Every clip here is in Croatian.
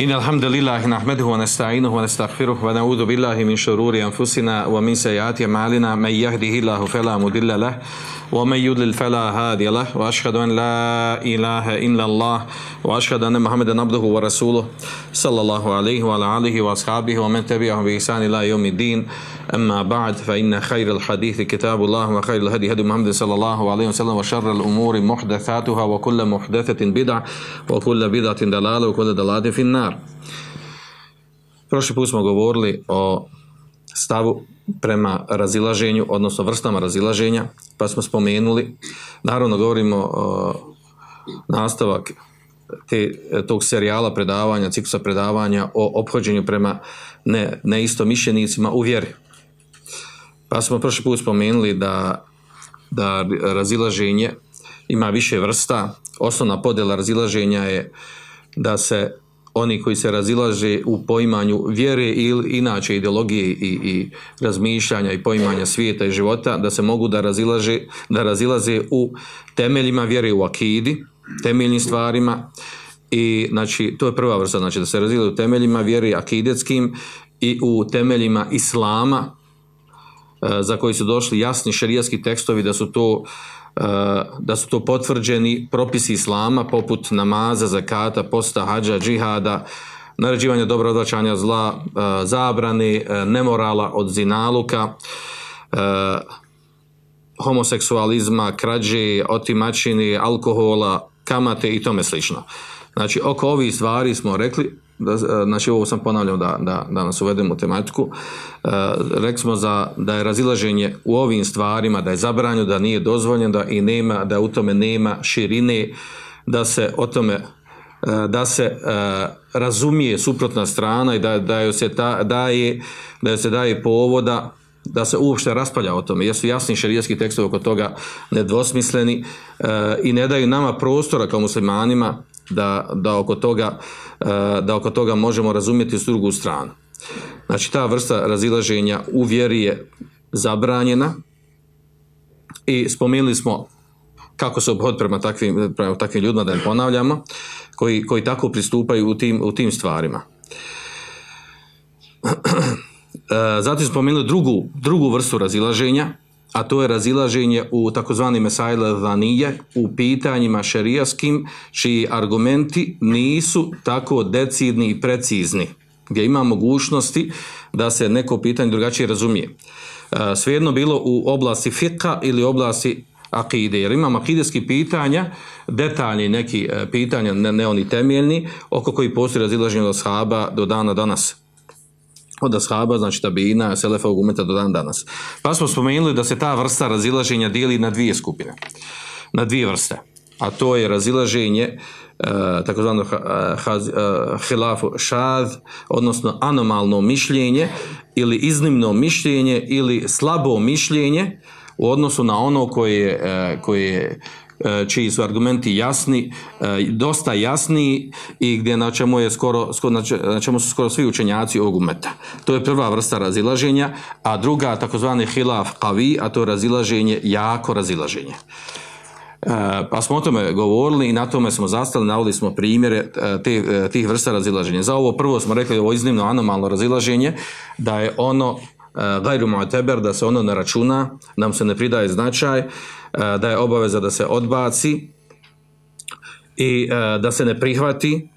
إن الحمد لله نحمده ونستعينه ونستغفره ونعوذ بالله من شرور أنفسنا ومن سيئات أعمالنا. من يهده الله فلا مضل له ومن يضلل فلا هادي له. وأشهد أن لا إله إلا الله وأشهد أن محمدا عبده ورسوله صلى الله عليه وعلى آله وأصحابه ومن تبعهم بإحسان إلى يوم الدين. أما بعد فإن خير الحديث كتاب الله وخير الهدي هدي محمد صلى الله عليه وسلم وشر الأمور محدثاتها وكل محدثة بدعة وكل بدعة دلالة وكل دلالة في النار. Prošli put smo govorili o stavu prema razilaženju, odnosno vrstama razilaženja, pa smo spomenuli, naravno govorimo o nastavak te, tog serijala predavanja, ciklusa predavanja o ophođenju prema ne, neistomišljenicima u vjeri. Pa smo prošli put spomenuli da, da razilaženje ima više vrsta. Osnovna podjela razilaženja je da se oni koji se razilaže u poimanju vjere ili inače ideologije i, i razmišljanja i poimanja svijeta i života, da se mogu da razilaže, da razilaze u temeljima vjere u akidi, temeljnim stvarima i znači to je prva vrsta, znači da se razilaze u temeljima vjere akidetskim i u temeljima islama e, za koji su došli jasni šerijski tekstovi da su to da su to potvrđeni propisi islama poput namaza, zakata, posta, hađa, džihada, naređivanja odvraćanja zla, e, zabrani, nemorala od zinaluka, homoseksualizma, krađe, otimačini, alkohola, kamate i tome slično. Znači, oko ovih stvari smo rekli, da, znači ovo sam ponavljao da, da, da nas uvedemo u tematiku, e, rekli smo za, da je razilaženje u ovim stvarima, da je zabranjeno, da nije dozvoljeno, da i nema, da u tome nema širine, da se o tome e, da se e, razumije suprotna strana i da, da, joj se ta, daje, da joj se daje povoda da se uopšte raspalja o tome, jer su jasni šerijski tekstovi oko toga nedvosmisleni e, i ne daju nama prostora kao muslimanima da, da, oko toga, e, da oko toga možemo razumjeti s drugu stranu. Znači ta vrsta razilaženja u vjeri je zabranjena i spomenuli smo kako se obhod prema takvim, prema takvim ljudima, da ne ponavljamo, koji, koji tako pristupaju u tim, u tim stvarima. Zatim spomenuli drugu, drugu vrstu razilaženja, a to je razilaženje u takozvani mesajle vanije, u pitanjima šerijaskim, čiji argumenti nisu tako decidni i precizni, gdje ima mogućnosti da se neko pitanje drugačije razumije. Svejedno bilo u oblasti fika ili oblasti akide, jer imamo akideskih pitanja, detaljni neki e, pitanja, ne, ne oni temeljni, oko koji postoji razilaženje od shaba do dana danas od ashaba, znači tabina, selefa umeta do dan danas. Pa smo spomenuli da se ta vrsta razilaženja dijeli na dvije skupine, na dvije vrste. A to je razilaženje uh, takozvano uh, hilafu šad, odnosno anomalno mišljenje ili iznimno mišljenje ili slabo mišljenje u odnosu na ono koje, koje E, čiji su argumenti jasni, e, dosta jasni i gdje na čemu, je skoro, na čemu su skoro svi učenjaci ovog umeta. To je prva vrsta razilaženja, a druga takozvani hilaf qavi, a to je razilaženje, jako razilaženje. E, pa smo o tome govorili i na tome smo zastali, navodili smo primjere te, tih vrsta razilaženja. Za ovo prvo smo rekli ovo iznimno anomalno razilaženje, da je ono gajru mu'teber, da se ono ne računa, nam se ne pridaje značaj, da je obaveza da se odbaci i da se ne prihvati.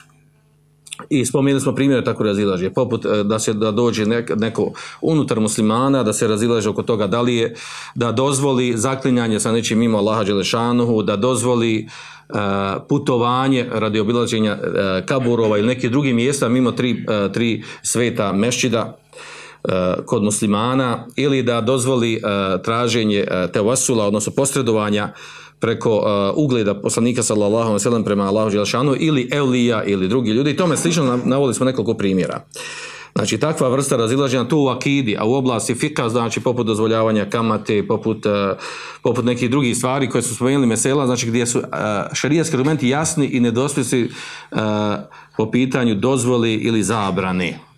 I spomenuli smo primjere tako razilaže, poput da se da dođe neko unutar muslimana, da se razilaže oko toga da li je, da dozvoli zaklinjanje sa nečim mimo Allaha Đelešanuhu, da dozvoli putovanje radi obilaženja kaburova ili nekih drugih mjesta mimo tri, tri sveta mešćida kod muslimana ili da dozvoli traženje tevasula, odnosno posredovanja preko ugleda poslanika sallallahu alejhi ve sellem prema Allahu dželešanu ili eulija ili drugi ljudi. Tome slično navodili smo nekoliko primjera. Znači, takva vrsta razilaženja tu u akidi, a u oblasti fika, znači poput dozvoljavanja kamate, poput, poput nekih drugih stvari koje su spomenuli mesela, znači gdje su šarijatski argumenti jasni i nedospisni po pitanju dozvoli ili zabrane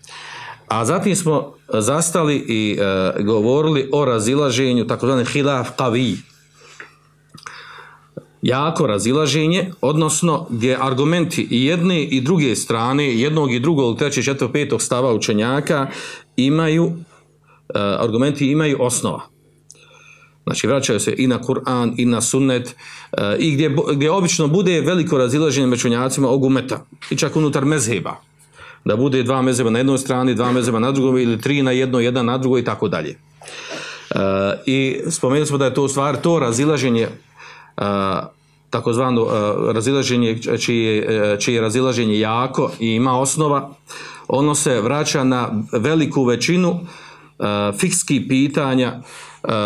A zatim smo zastali i e, govorili o razilaženju takozvani hilaf qavi. Jako razilaženje, odnosno gdje argumenti i jedne i druge strane, jednog i drugog, trećeg, četvrtog, petog stava učenjaka imaju, e, argumenti imaju osnova. Znači vraćaju se i na Kur'an i na sunnet e, i gdje, gdje obično bude veliko razilaženje među učenjacima i čak unutar mezheba da bude dva mezeba na jednoj strani, dva mezeba na drugoj ili tri na jednoj, jedan na drugoj i tako dalje. E, I spomenuli smo da je to u stvari to razilaženje e, takozvano e, razilaženje čije, čije razilaženje jako i ima osnova, ono se vraća na veliku većinu fikskih pitanja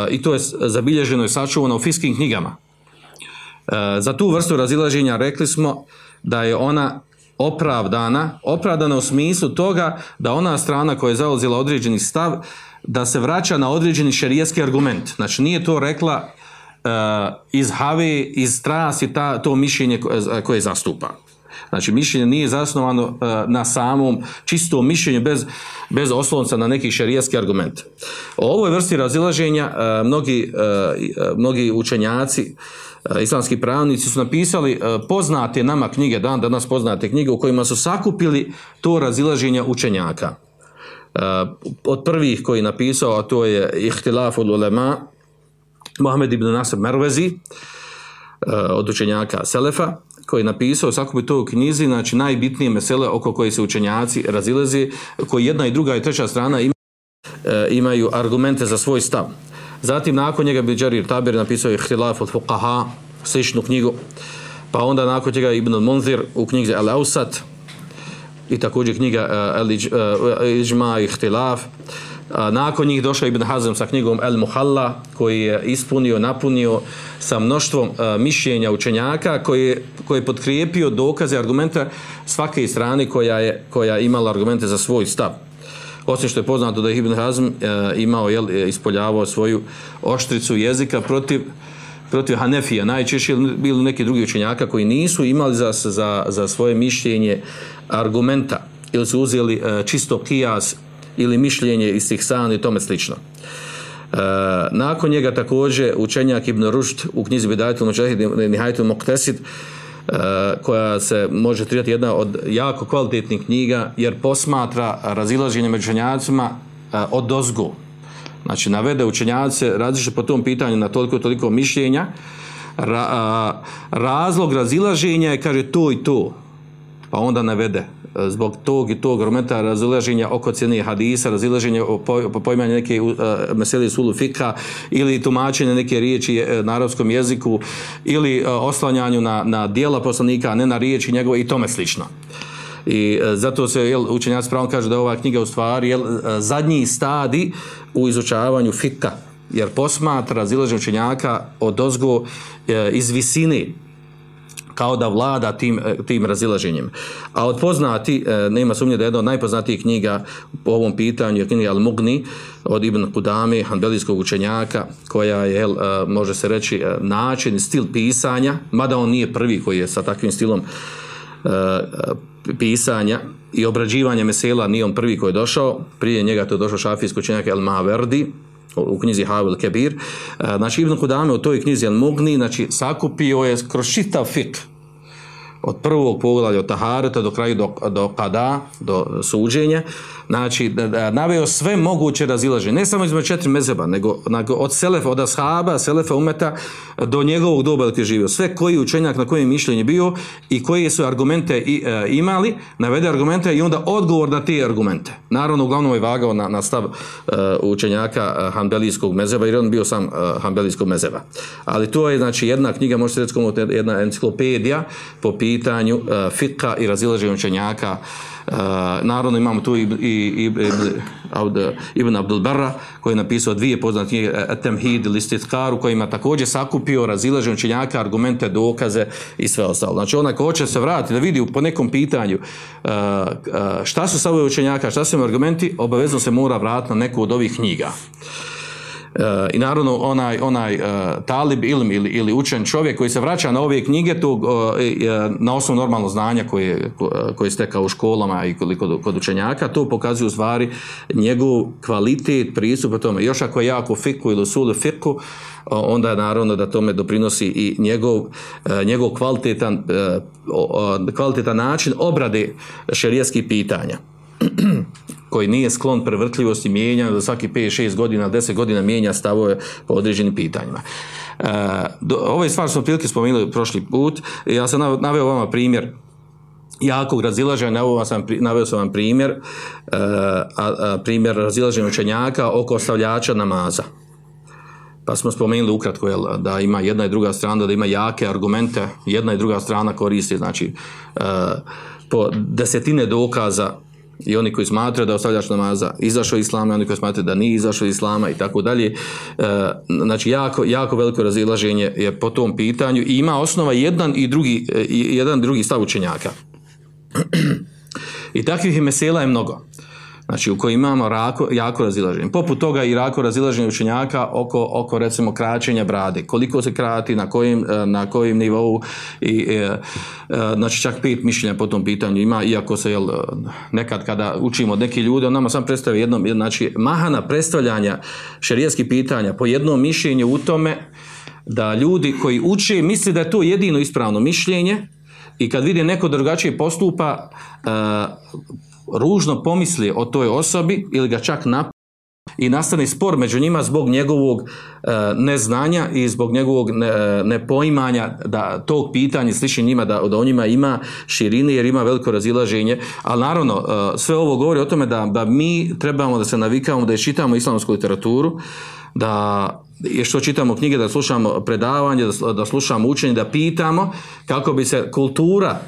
i to je zabilježeno i sačuvano u fikskim knjigama. Za tu vrstu razilaženja rekli smo da je ona opravdana, opravdana u smislu toga da ona strana koja je zauzela određeni stav, da se vraća na određeni šerijetski argument. Znači nije to rekla uh, iz have, iz strasti ta, to mišljenje koje, koje zastupa. Znači mišljenje nije zasnovano uh, na samom čistom mišljenju bez, bez oslonca na neki šerijetski argument. O ovoj vrsti razilaženja uh, mnogi, mnogi učenjaci islamski pravnici su napisali e, poznate nama knjige, dan danas poznate knjige u kojima su sakupili to razilaženje učenjaka. E, od prvih koji je napisao, a to je Ihtilaf od ulema, Mohamed ibn Nasr Mervezi, od učenjaka Selefa, koji je napisao sakupi to u knjizi, znači najbitnije mesele oko koje se učenjaci razilezi, koji jedna i druga i treća strana imaju argumente za svoj stav. Zatim nakon njega bi Đarir Tabir napisao je Htilaf od Fuqaha, sličnu knjigu. Pa onda nakon njega Ibn Munzir u knjizi Al Ausat i također knjiga Al Ijma i Htilaf. nakon njih došao Ibn Hazm sa knjigom El Muhalla koji je ispunio, napunio sa mnoštvom uh, mišljenja učenjaka koji je, koji je potkrijepio dokaze, argumenta svake strane koja je koja imala argumente za svoj stav osim što je poznato da je Ibn Hazm e, imao, jel, e, ispoljavao svoju oštricu jezika protiv, protiv Hanefija, najčešće bili neki drugi učenjaka koji nisu imali za, za, za svoje mišljenje argumenta ili su uzeli e, čisto kijas ili mišljenje iz tih san i tome slično. E, nakon njega također učenjak Ibn Rušt u knjizi Bidajatul Muđahid Nihajtul Moktesid koja se može trijati jedna od jako kvalitetnih knjiga jer posmatra razilaženje među učenjacima eh, od dozgu. Znači, navede učenjace različite po tom pitanju na toliko toliko mišljenja. Ra, razlog razilaženja je, kaže, to i to. Pa onda navede zbog tog i tog argumenta razilaženja oko cijene hadisa, razilaženja po pojmanju neke uh, meseli sulu fika ili tumačenje neke riječi uh, na arapskom jeziku ili oslanjanju na, na dijela poslanika, a ne na riječi njegove i tome slično. I zato se jel, učenjac pravom kaže da ova knjiga u stvari jel, zadnji stadi u izučavanju fika, jer posmatra razilaženje učenjaka od ozgo iz visine kao da vlada tim, e, tim razilaženjem. A od poznati, e, nema sumnje da je jedna od najpoznatijih knjiga po ovom pitanju je knjiga Al-Mugni od Ibn Kudame, hanbelijskog učenjaka, koja je, e, može se reći, način, stil pisanja, mada on nije prvi koji je sa takvim stilom pisanja i obrađivanja mesela, nije on prvi koji je došao, prije njega to je došao šafijski učenjak El-Maverdi, u knjizi Havil Kebir. Znači Ibn Kudame u toj knjizi Al-Mugni, znači sakupio je kroz čitav fik, od prvog poglavlja od Tahareta do kraju do, do Kada, do suđenja, znači naveo sve moguće razilaženje, ne samo između četiri mezeba, nego, nego od Selefa, od Ashaba, Selefa umeta do njegovog doba dok je živio. Sve koji učenjak na kojem mišljenje bio i koji su argumente i, e, imali, navede argumente i onda odgovor na te argumente. Naravno, uglavnom je vagao na, na stav e, učenjaka e, Hanbelijskog mezeba, jer on bio sam e, Hanbelijskog mezeba. Ali to je, znači, jedna knjiga, možete reći, jedna enciklopedija po pitanju uh, fitka i razilaženja učenjaka naravno imamo tu i, i, Ibn Abdul Barra koji je napisao dvije poznate knjige Temhid ili Stitkar u kojima također sakupio razilaženje učenjaka, argumente, dokaze i sve ostalo. Znači onaj ko hoće se vratiti da vidi po nekom pitanju uh, šta su sa učenjaka, šta su im argumenti, obavezno se mora vratiti na neku od ovih knjiga. E, I naravno onaj, onaj e, talib ilm ili, ili učen čovjek koji se vraća na ove knjige tu, e, na osnovu normalno znanja koje, koje je stekao u školama i kod, kod učenjaka, to pokazuje u stvari njegov kvalitet pristupa tome. Još ako je jako fiku ili sulu fiku, onda naravno da tome doprinosi i njegov, njegov kvalitetan, kvalitetan način obrade šerijskih pitanja koji nije sklon prevrtljivosti mijenja, da svaki 5-6 godina, 10 godina mijenja stavove po određenim pitanjima. E, ove stvari smo prilike spomenuli prošli put. Ja sam naveo vama primjer jakog razilaženja, naveo sam, naveo sam vam primjer, e, a, primjer razilaženja učenjaka oko ostavljača namaza. Pa smo spomenuli ukratko jel, da ima jedna i druga strana, da ima jake argumente, jedna i druga strana koristi, znači e, po desetine dokaza i oni koji smatraju da ostavljač namaza izašao iz islama, i oni koji smatraju da nije izašao iz islama i tako dalje. E, znači, jako, jako veliko razilaženje je po tom pitanju i ima osnova jedan i drugi, e, jedan drugi stav učenjaka. I takvih mesela je mnogo znači u kojoj imamo rako, jako razilaženje. Poput toga i rako razilaženje učenjaka oko, oko recimo kraćenja brade. Koliko se krati, na kojim, e, na kojim nivou i e, e, znači čak pet mišljenja po tom pitanju ima, iako se jel, nekad kada učimo od neki ljudi, on nama sam predstavlja jednom, znači mahana predstavljanja šerijskih pitanja po jednom mišljenju u tome da ljudi koji uče misle da je to jedino ispravno mišljenje i kad vidi neko drugačije postupa ružno pomisli o toj osobi ili ga čak napada i nastane spor među njima zbog njegovog e, neznanja i zbog njegovog ne, nepoimanja da tog pitanja sliši njima da, da o njima ima širine jer ima veliko razilaženje. Ali naravno e, sve ovo govori o tome da, da mi trebamo da se navikamo da čitamo islamsku literaturu da je što čitamo knjige da slušamo predavanje da, da slušamo učenje da pitamo kako bi se kultura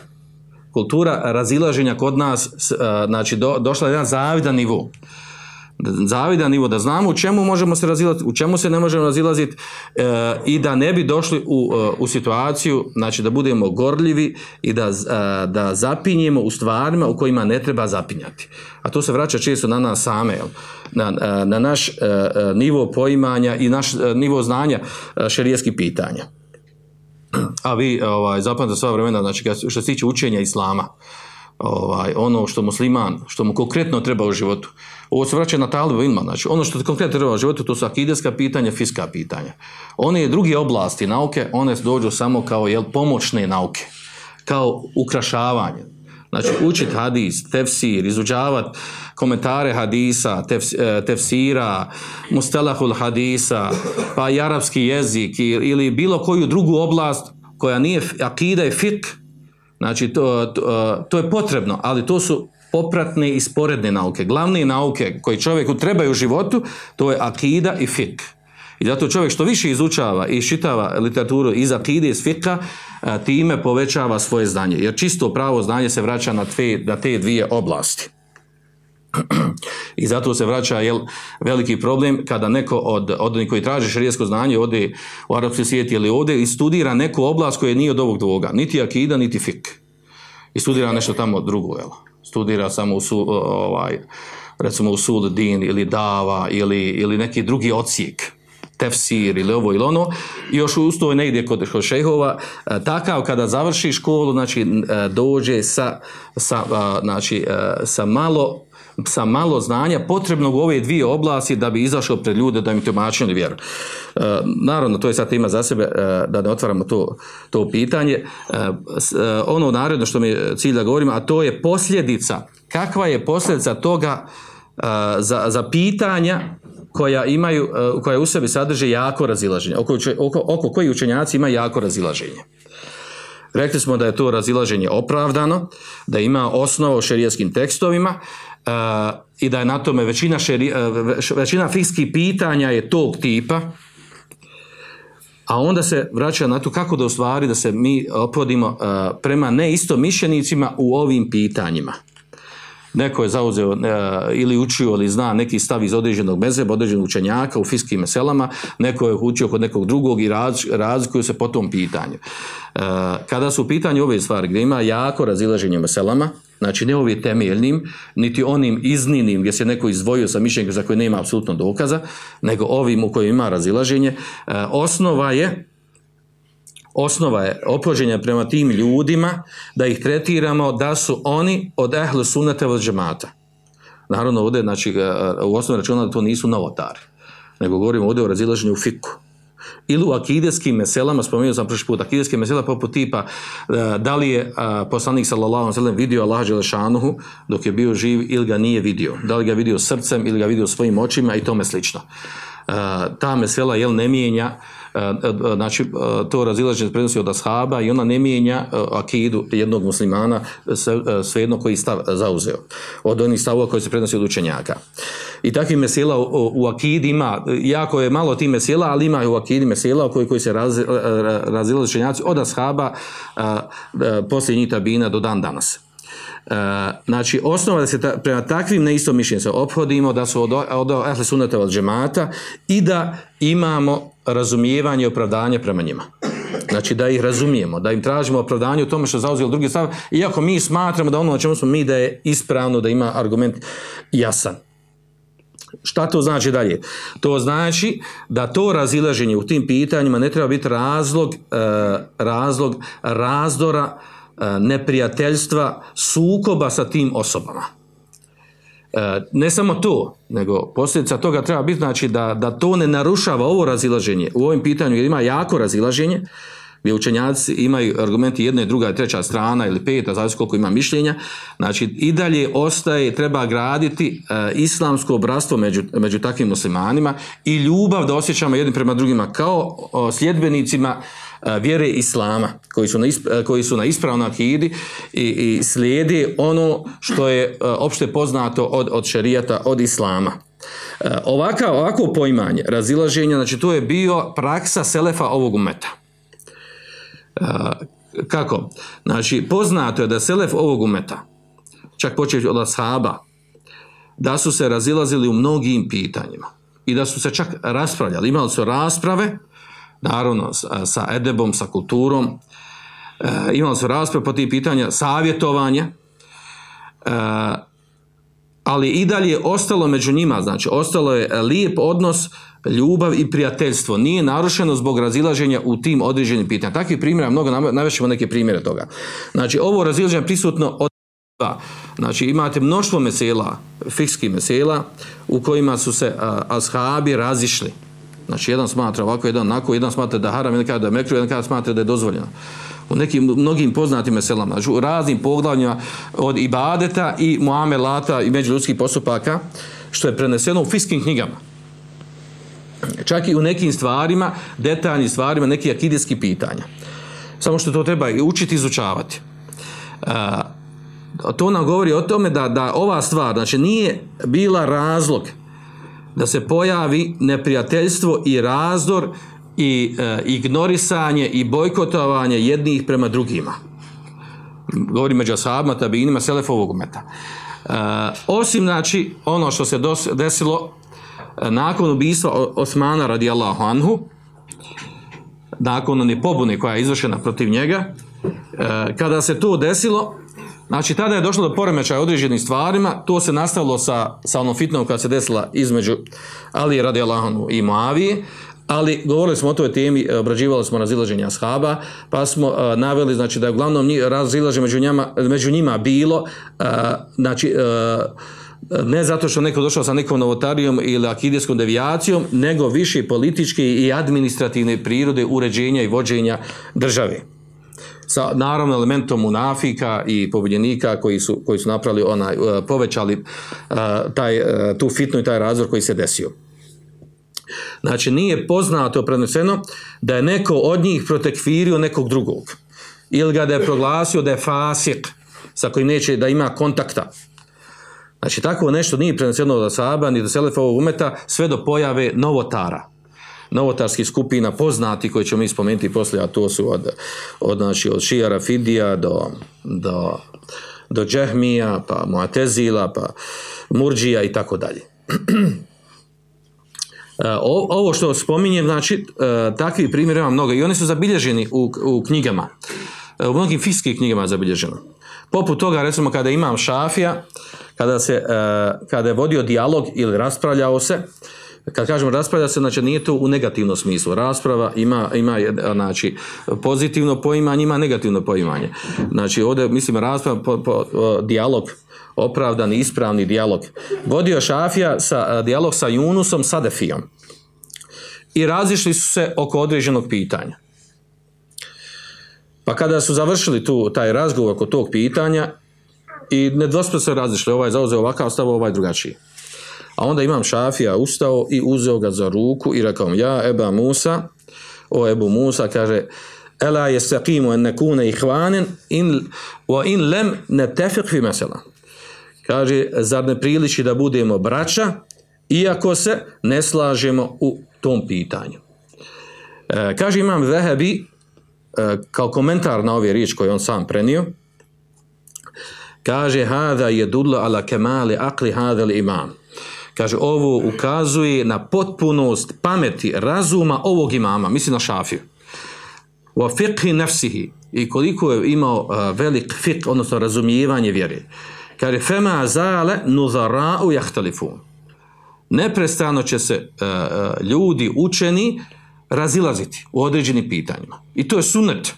kultura razilaženja kod nas znači do, došla je jedan zavidan nivo. Zavidan nivo da znamo u čemu možemo se razilaziti, u čemu se ne možemo razilaziti e, i da ne bi došli u, e, u situaciju znači da budemo gorljivi i da, e, da zapinjemo u stvarima u kojima ne treba zapinjati. A to se vraća često na nas same, na, na naš nivo poimanja i naš nivo znanja šerijetskih pitanja a vi ovaj, zapamte sva vremena, znači što se tiče učenja islama, ovaj, ono što musliman, što mu konkretno treba u životu, ovo se vraća na talibu ilma, znači ono što konkretno treba u životu, to su akideska pitanja, fiska pitanja. One druge oblasti nauke, one dođu samo kao jel, pomoćne nauke, kao ukrašavanje. Znači učiti hadis, tefsir, izuđavati komentare hadisa, tef, e, tefsira, mustelahul hadisa, pa i arapski jezik ili bilo koju drugu oblast koja nije akida i fik, znači to, to, to je potrebno, ali to su popratne i sporedne nauke. Glavne nauke koje čovjeku trebaju u životu, to je akida i fik. I zato čovjek što više izučava i šitava literaturu iz akide, iz fika, e, time povećava svoje znanje. Jer čisto pravo znanje se vraća na, tve, na te dvije oblasti. I zato se vraća jel, veliki problem kada neko od, od onih koji traži šarijesko znanje ode u arapski svijet ili ode i studira neku oblast koja nije od ovog dvoga. Niti akida, niti fik. I studira nešto tamo drugo. Jel. Studira samo u su, ovaj, recimo u sud din ili dava ili, ili neki drugi ocijek tefsir ili ovo ili ono, i još usto ne ide kod, kod šehova, e, takav kada završi školu, znači e, dođe sa, sa, znači, e, sa malo sa malo znanja potrebnog u ove dvije oblasti da bi izašao pred ljude da im tumačili vjeru. Naravno, to je sad tema za sebe, e, da ne otvaramo to, to pitanje. Ono naredno što mi je cilj da govorimo, a to je posljedica. Kakva je posljedica toga za, za pitanja koja imaju, e, koja u sebi sadrže jako razilaženje, oko, oko, oko koji učenjaci ima jako razilaženje. Rekli smo da je to razilaženje opravdano, da ima osnovu u šerijskim tekstovima, i da je na tome većina, šeri, većina fikskih pitanja je tog tipa, a onda se vraća na to kako da ostvari da se mi opodimo prema neistomišljenicima u ovim pitanjima. Neko je zauzeo ili učio ili zna neki stav iz određenog mezeba, određenog učenjaka u fiskim meselama, neko je učio kod nekog drugog i raz, razlikuju se po tom pitanju. Kada su u pitanju ove stvari gdje ima jako razilaženje meselama, znači ne ovim temeljnim, niti onim iznimnim gdje se neko izdvojio sa mišljenjem za koje nema apsolutno dokaza, nego ovim u kojim ima razilaženje, e, osnova je osnova je opođenja prema tim ljudima da ih tretiramo da su oni od ehlu sunnata od džemata. Naravno ovdje, znači, e, u osnovi računa da to nisu novotari, nego govorimo ovdje o razilaženju u fiku. Ili u akideskim meselama, spomenuo sam prošli put, akideske mesela poput tipa e, da li je poslanik sallallahu sellem vidio Allaha dželešanuhu dok je bio živ ili ga nije vidio. Da li ga vidio srcem ili ga vidio svojim očima i tome slično. E, ta mesela jel ne mijenja e, e, znači e, to razilaženje prenosi od ashaba i ona ne mijenja e, akidu jednog muslimana sve- e, svejedno koji stav zauzeo od onih stavova koji se prenosi od učenjaka. I takvih mesela u, akidi ima, jako je malo tih mesela, ali ima u akidi mesela koji, koji se raz, razilaze učenjaci od ashaba poslije njih tabina do dan danas. E, znači osnova da se ta, prema takvim neistomišljenim se ophodimo da su od, od ahle sunnata od džemata i da imamo razumijevanje i opravdanje prema njima. Znači da ih razumijemo, da im tražimo opravdanje u tome što zauzeli drugi stav, iako mi smatramo da ono na čemu smo mi da je ispravno, da ima argument jasan. Šta to znači dalje? To znači da to razilaženje u tim pitanjima ne treba biti razlog, e, razlog razdora, neprijateljstva, sukoba sa tim osobama. E, ne samo to, nego posljedica toga treba biti znači da, da to ne narušava ovo razilaženje u ovim pitanju ima jako razilaženje gdje učenjaci imaju argumenti jedna i druga i treća strana ili peta, zavisi koliko ima mišljenja, znači i dalje ostaje, treba graditi e, islamsko obratstvo među, među takvim muslimanima i ljubav da osjećamo jednim prema drugima kao o, sljedbenicima e, vjere Islama koji su na, koji su na ispravnoj akidi i, i slijedi ono što je opšte poznato od, od šerijata, od Islama. Ovaka, ovako poimanje razilaženja, znači to je bio praksa selefa ovog umeta. Kako? Znači, poznato je da selef ovog umeta, čak početi od ashaba, da su se razilazili u mnogim pitanjima i da su se čak raspravljali. Imali su rasprave, naravno sa, edebom, sa kulturom, e, imali su rasprave po tih pitanja, savjetovanje, e, ali i dalje ostalo među njima, znači ostalo je lijep odnos, ljubav i prijateljstvo. Nije narušeno zbog razilaženja u tim određenim pitanjima. Takvih primjera mnogo, navešćemo neke primjere toga. Znači ovo razilaženje je prisutno od. Znači imate mnoštvo mesela, fikskih mesela, u kojima su se ashabi razišli. Znači jedan smatra ovako, jedan onako, jedan smatra da haram, jedan kada da je mekru, jedan kada smatra da je dozvoljeno u nekim mnogim poznatim meselama, znači u raznim poglavljima od ibadeta i muamelata i međuljudskih postupaka, što je preneseno u fiskim knjigama. Čak i u nekim stvarima, detaljnim stvarima, neki akidijski pitanja. Samo što to treba i učiti izučavati. To nam govori o tome da, da ova stvar, znači nije bila razlog da se pojavi neprijateljstvo i razdor i e, ignorisanje i bojkotovanje jednih prema drugima. Govori među ashabima, tabinima, selefovog meta. E, osim, znači, ono što se dos, desilo e, nakon ubistva Osmana radijallahu anhu, nakon one pobune koja je izvršena protiv njega, e, kada se to desilo, Znači, tada je došlo do poremećaja određenim stvarima, to se nastavilo sa, sa onom fitnom koja se desila između Ali radi Allahonu i Moavije, ali govorili smo o toj temi, obrađivali smo razilaženja ashaba, pa smo uh, naveli znači, da je uglavnom razilaženje među, njama, među njima bilo, uh, znači, uh, ne zato što neko došao sa nekom novotarijom ili akidijskom devijacijom, nego više političke i administrativne prirode uređenja i vođenja države sa naravno elementom munafika i pobjednika koji su, koji su napravili onaj, povećali taj, tu fitnu i taj razvor koji se desio. Znači, nije poznato preneseno da je neko od njih protekfirio nekog drugog. Ili ga da je proglasio da je fasik, sa kojim neće da ima kontakta. Znači, tako nešto nije preneseno od Asaba, ni do Selefa ovog umeta, sve do pojave novotara novotarskih skupina poznati koji ćemo mi spomenuti poslije, a to su od, od, znači, od Šijara Fidija do, do, do Džehmija, pa Muatezila, pa Murđija i tako dalje. Ovo što spominjem, znači, takvi primjeri ima mnogo i oni su zabilježeni u, u knjigama, u mnogim fiskih knjigama je zabilježeno. Poput toga, recimo, kada imam šafija, kada, se, e, kada je vodio dijalog ili raspravljao se, kad kažemo raspravlja se, znači nije to u negativnom smislu. Rasprava ima, ima znači, pozitivno poimanje, ima negativno poimanje. Znači ovdje, mislim, rasprava, po, po, dijalog, opravdani, ispravni dijalog. Vodio Šafija sa, a, dijalog sa Junusom Sadefijom. I razišli su se oko određenog pitanja. Pa kada su završili tu taj razgovor oko tog pitanja i nedvospravno se razišli, ovaj zauzeo ovakav stav, ovaj drugačiji. A onda imam Šafija ustao i uzeo ga za ruku i rekao ja Eba Musa, o Ebu Musa, kaže, Ela je saqimu en nekune ihvanen in, wa in lem ne tefik fi mesela. Kaže, zar ne priliči da budemo braća, iako se ne slažemo u tom pitanju. E, kaže imam Zehebi, e, kao komentar na ove riječi koje on sam prenio, kaže, hada je dudla ala kemali akli hada li imam. Kaže, ovo ukazuje na potpunost pameti, razuma ovog imama, misli na šafiju. Wa fiqhi nafsihi i koliko je imao uh, velik fiqh, odnosno razumijevanje vjere. Kaže, fema zale nuzara'u jahtalifun. Neprestano će se uh, uh, ljudi učeni razilaziti u određenim pitanjima. I to je sunnet.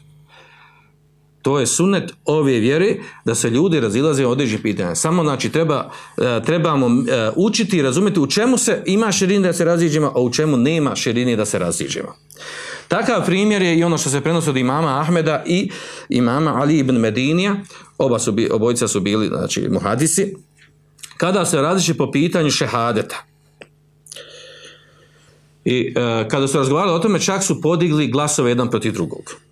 To je sunnet ove vjere da se ljudi razilaze od određenih pitanja. Samo znači treba, e, trebamo e, učiti i razumjeti u čemu se ima širini da se raziđemo, a u čemu nema širini da se raziđemo. Takav primjer je i ono što se prenosi od imama Ahmeda i imama Ali ibn Medinija, oba su, obojica su bili znači, muhadisi, kada se razići po pitanju šehadeta. I e, kada su razgovarali o tome, čak su podigli glasove jedan protiv drugog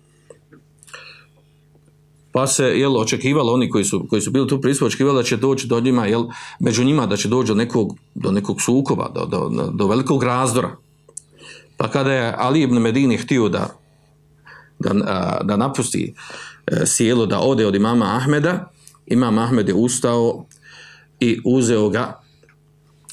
pa se jel očekivalo oni koji su koji su bili tu prisutni očekivalo da će doći do njima jel među njima da će doći do nekog do nekog sukoba do, do, do velikog razdora. Pa kada je Ali ibn Medini htio da da, da napusti e, sjelo da ode od imama Ahmeda imam Ahmed je ustao i uzeo ga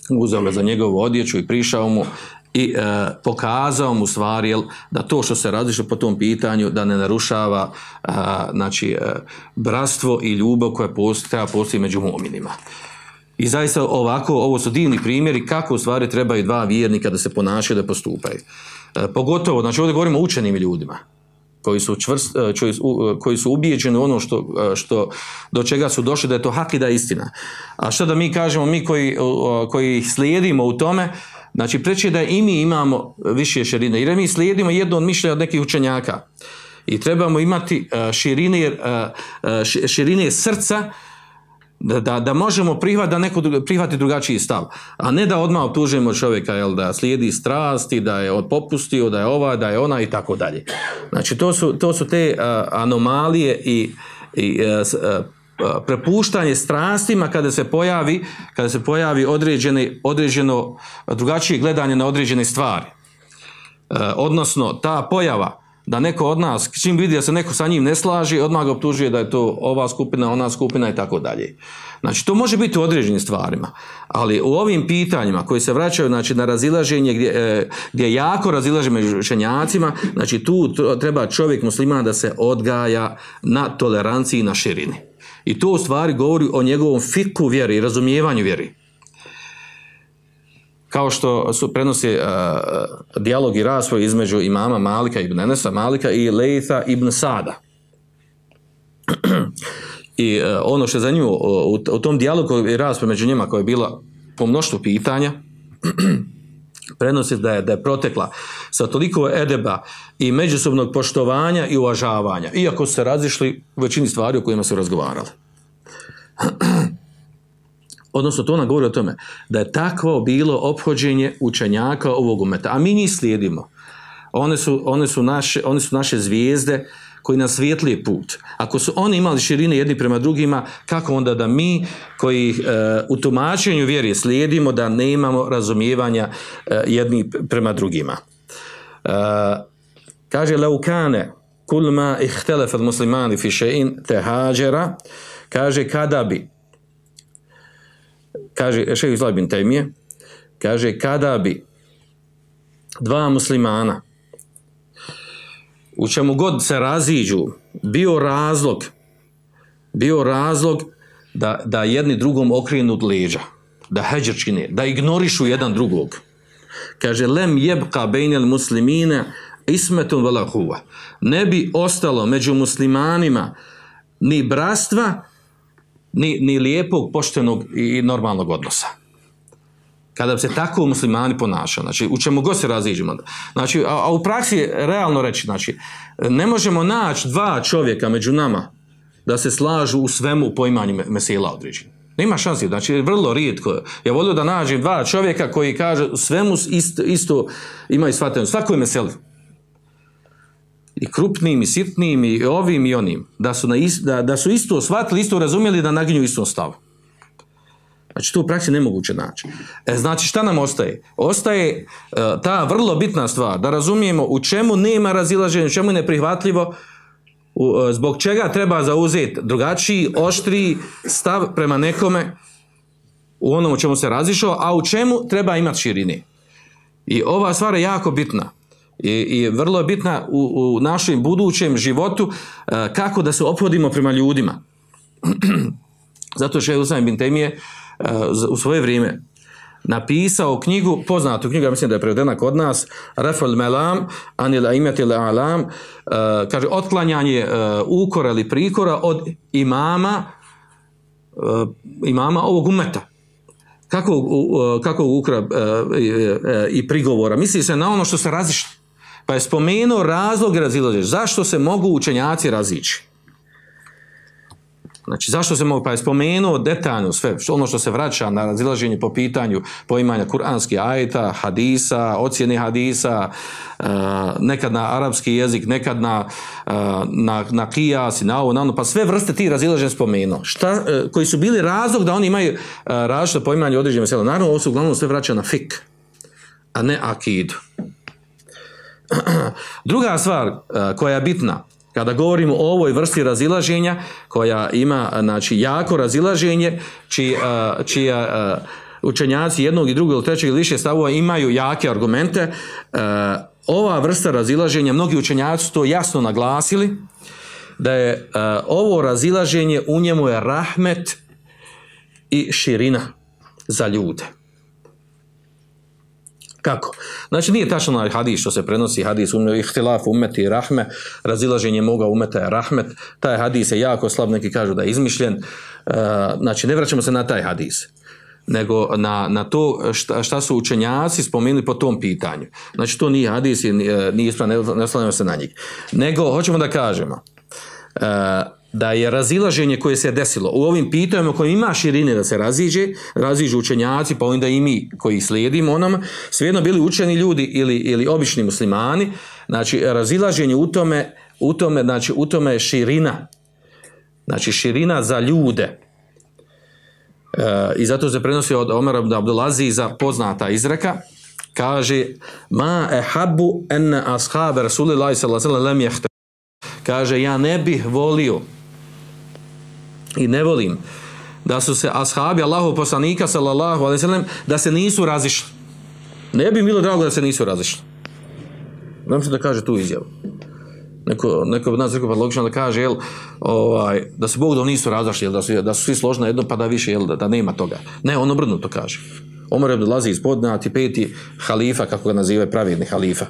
uzeo ga za njegovu odjeću i prišao mu i e, pokazao mu stvari jel, da to što se različe po tom pitanju da ne narušava a, znači e, bratstvo i ljubav koja postoji, treba postoji među mu'minima. I zaista ovako, ovo su divni primjeri kako u stvari trebaju dva vjernika da se ponašaju, da postupaju. E, pogotovo, znači ovdje govorimo o učenim ljudima koji su čvrst, e, koji su, u- koji su ubijeđeni u ono što, e, što, do čega su došli da je to hak i da je istina. A što da mi kažemo, mi koji, koji slijedimo u tome, znači preći da i mi imamo više širine, jer mi slijedimo jedno od mišljenja od nekih učenjaka i trebamo imati e, širine, e, e, ši- širine srca da, da, možemo prihvatiti da neko prihvati drugačiji stav, a ne da odmah optužujemo čovjeka jel, da slijedi strasti, da je popustio, da je ova, da je ona i tako dalje. Znači to su, to su te anomalije i, i prepuštanje strastima kada se pojavi kada se pojavi određeni, određeno drugačije gledanje na određene stvari. E, odnosno ta pojava da neko od nas, čim vidi da se neko sa njim ne slaži, odmah ga optužuje da je to ova skupina, ona skupina i tako dalje. Znači, to može biti u određenim stvarima, ali u ovim pitanjima koji se vraćaju znači, na razilaženje gdje, e, gdje jako razilaže među učenjacima, znači tu tr- treba čovjek musliman da se odgaja na toleranciji i na širini. I to u stvari govori o njegovom fiku vjeri i razumijevanju vjeri kao što su prenosi uh, dijalog i raspravo između imama Malika ibn Enesa Malika i Leitha ibn Sada. I uh, ono što je zanimljivo u, u, u tom dijalogu i raspravi među njima koja je bila po mnoštvu pitanja, prenosi da je, da je protekla sa toliko edeba i međusobnog poštovanja i uvažavanja, iako su se razišli u većini stvari o kojima su razgovarali odnosno to nam govori o tome da je takvo bilo ophođenje učenjaka ovog umeta, a mi njih slijedimo. One su, one su, naše, one su naše zvijezde koji nas svijetlije put. Ako su oni imali širine jedni prema drugima, kako onda da mi koji e, u tumačenju vjeri slijedimo da ne imamo razumijevanja e, jedni prema drugima. E, kaže Leukane kul ma ihtelefe muslimani fi še'in tehađera kaže kada bi kaže šeho Islam bin Tejmije, kaže kada bi dva muslimana u čemu god se raziđu bio razlog bio razlog da, da jedni drugom okrenu leđa, da heđer da ignorišu jedan drugog. Kaže, lem jebka bejnel muslimine ismetun velahuva. Ne bi ostalo među muslimanima ni brastva, ni, ni lijepog, poštenog i normalnog odnosa. Kada bi se tako muslimani ponašali, znači u čemu god se raziđemo. Znači, a, a u praksi realno reći, znači, ne možemo naći dva čovjeka među nama da se slažu u svemu u poimanju me- mesela određenju. Nema šansi, znači vrlo rijetko. Ja volio da nađem dva čovjeka koji kaže svemu isto, isto imaju shvatanje, svakoj meseli. I krupnim, i sitnim, i ovim, i onim. Da su, na is- da, da su isto shvatili, isto razumjeli da naginju istom stavu. Znači, to u praksi nemoguće naći. E, znači, šta nam ostaje? Ostaje e, ta vrlo bitna stvar, da razumijemo u čemu nema razilaženja, u čemu je neprihvatljivo, u, e, zbog čega treba zauzeti drugačiji, oštriji stav prema nekome u onom u čemu se razišao, a u čemu treba imati širine. I ova stvar je jako bitna. I, i vrlo je bitna u, u našem budućem životu e, kako da se ophodimo prema ljudima. Zato što je Usam bin Temije u svoje vrijeme napisao knjigu, poznatu knjigu, ja mislim da je prevedena kod nas, Refal Melam, Anil Aimetil Alam, e, kaže, otklanjanje e, ukora ili prikora od imama, e, imama ovog umeta. Kako, kako ukra i prigovora? Misli se na ono što se razišlo. Pa je spomenuo razlog razilaženja. Zašto se mogu učenjaci razići? Znači, zašto se mogu, pa je spomenuo detaljno sve, ono što se vraća na razilaženje po pitanju poimanja kuranskih ajeta, hadisa, ocjene hadisa, e, nekad na arapski jezik, nekad na, e, na, na kijas i na ovo, na ono, pa sve vrste tih razilaženja spomenuo. Šta, e, koji su bili razlog da oni imaju različito poimanje određenih mesela. Naravno, ovo se uglavnom sve vraća na fik, a ne akidu. Druga stvar koja je bitna kada govorimo o ovoj vrsti razilaženja koja ima znači jako razilaženje e, čija učenjaci jednog i drugog ili trećeg ili više stavova imaju jake argumente ova vrsta razilaženja mnogi učenjaci su to jasno naglasili da je ovo razilaženje u njemu je rahmet i širina za ljude kako? Znači nije tačno onaj hadis što se prenosi hadis um, ihtilaf umeti rahme, razilaženje moga umeta je rahmet, taj hadis je jako slab, neki kažu da je izmišljen, e, znači ne vraćamo se na taj hadis nego na, na to šta, šta su učenjaci spomenuli po tom pitanju. Znači to nije hadis i nije ispravno, ne, ne oslanjamo se na njih. Nego, hoćemo da kažemo, e, da je razilaženje koje se desilo u ovim pitanjima koji ima širine da se raziđe, raziđu učenjaci, pa onda i mi koji slijedimo onama, svejedno bili učeni ljudi ili, ili obični muslimani, znači razilaženje u tome, u tome, znači u tome je širina, znači širina za ljude. E, I zato se prenosi od Omara Abdulaziza poznata izreka, kaže ma ehabu en ashabe rasulillahi sallallahu lem jehte kaže ja ne bih volio i ne volim da su se ashabi Allahov poslanika sallallahu alejhi ve sellem da se nisu razišli. Ne bi bilo drago da se nisu razišli. Znam što da kaže tu izjavu. Neko, neko od nas rekao pa logično da kaže jel, ovaj, da se Bog da nisu razašli, jel, da, su, da su svi složni jedno pa da više, jel, da, da nema toga. Ne, on obrnuto kaže. Omar ibn Lazi ispodnati peti halifa, kako ga nazivaju pravedni halifa.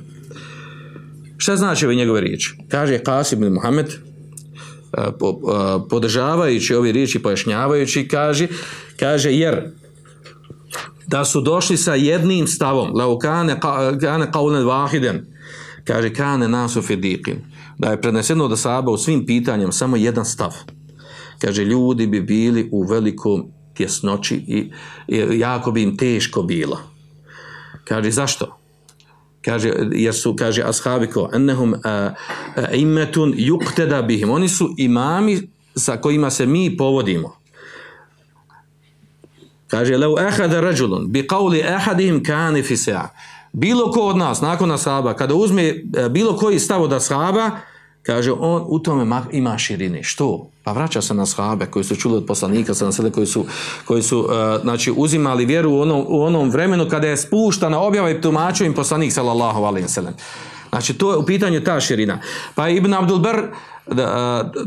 Šta znači ove njegove riječi? Kaže Qasim ibn Muhammed, podržavajući ove riječi, pojašnjavajući, kaže, kaže jer da su došli sa jednim stavom, lau kane, ka- kane kaulen vahiden, kaže kane nasu fidikin, da je preneseno da saba u svim pitanjama samo jedan stav. Kaže, ljudi bi bili u velikom tjesnoći i jako bi im teško bilo. Kaže, zašto? Kaže jer su kaže ashabi ko? Annahum imetun yuqtada bihim. Oni su imami sa kojima se mi povodimo. Kaže law akhadha rajulun bi qawli ahadihim kana fi sa'a bilo ko od nas nakon ashaba kada uzme e, bilo koji stav od ashaba kaže on u tome ma- ima širine što pa vraća se na ashabe koji su čuli od poslanika sa koji su koji su e, znači uzimali vjeru u onom, u onom vremenu kada je spuštana objava i tumačio im poslanik sallallahu alejhi ve sellem Znači, to je u pitanju ta širina. Pa Ibn Abdulbar,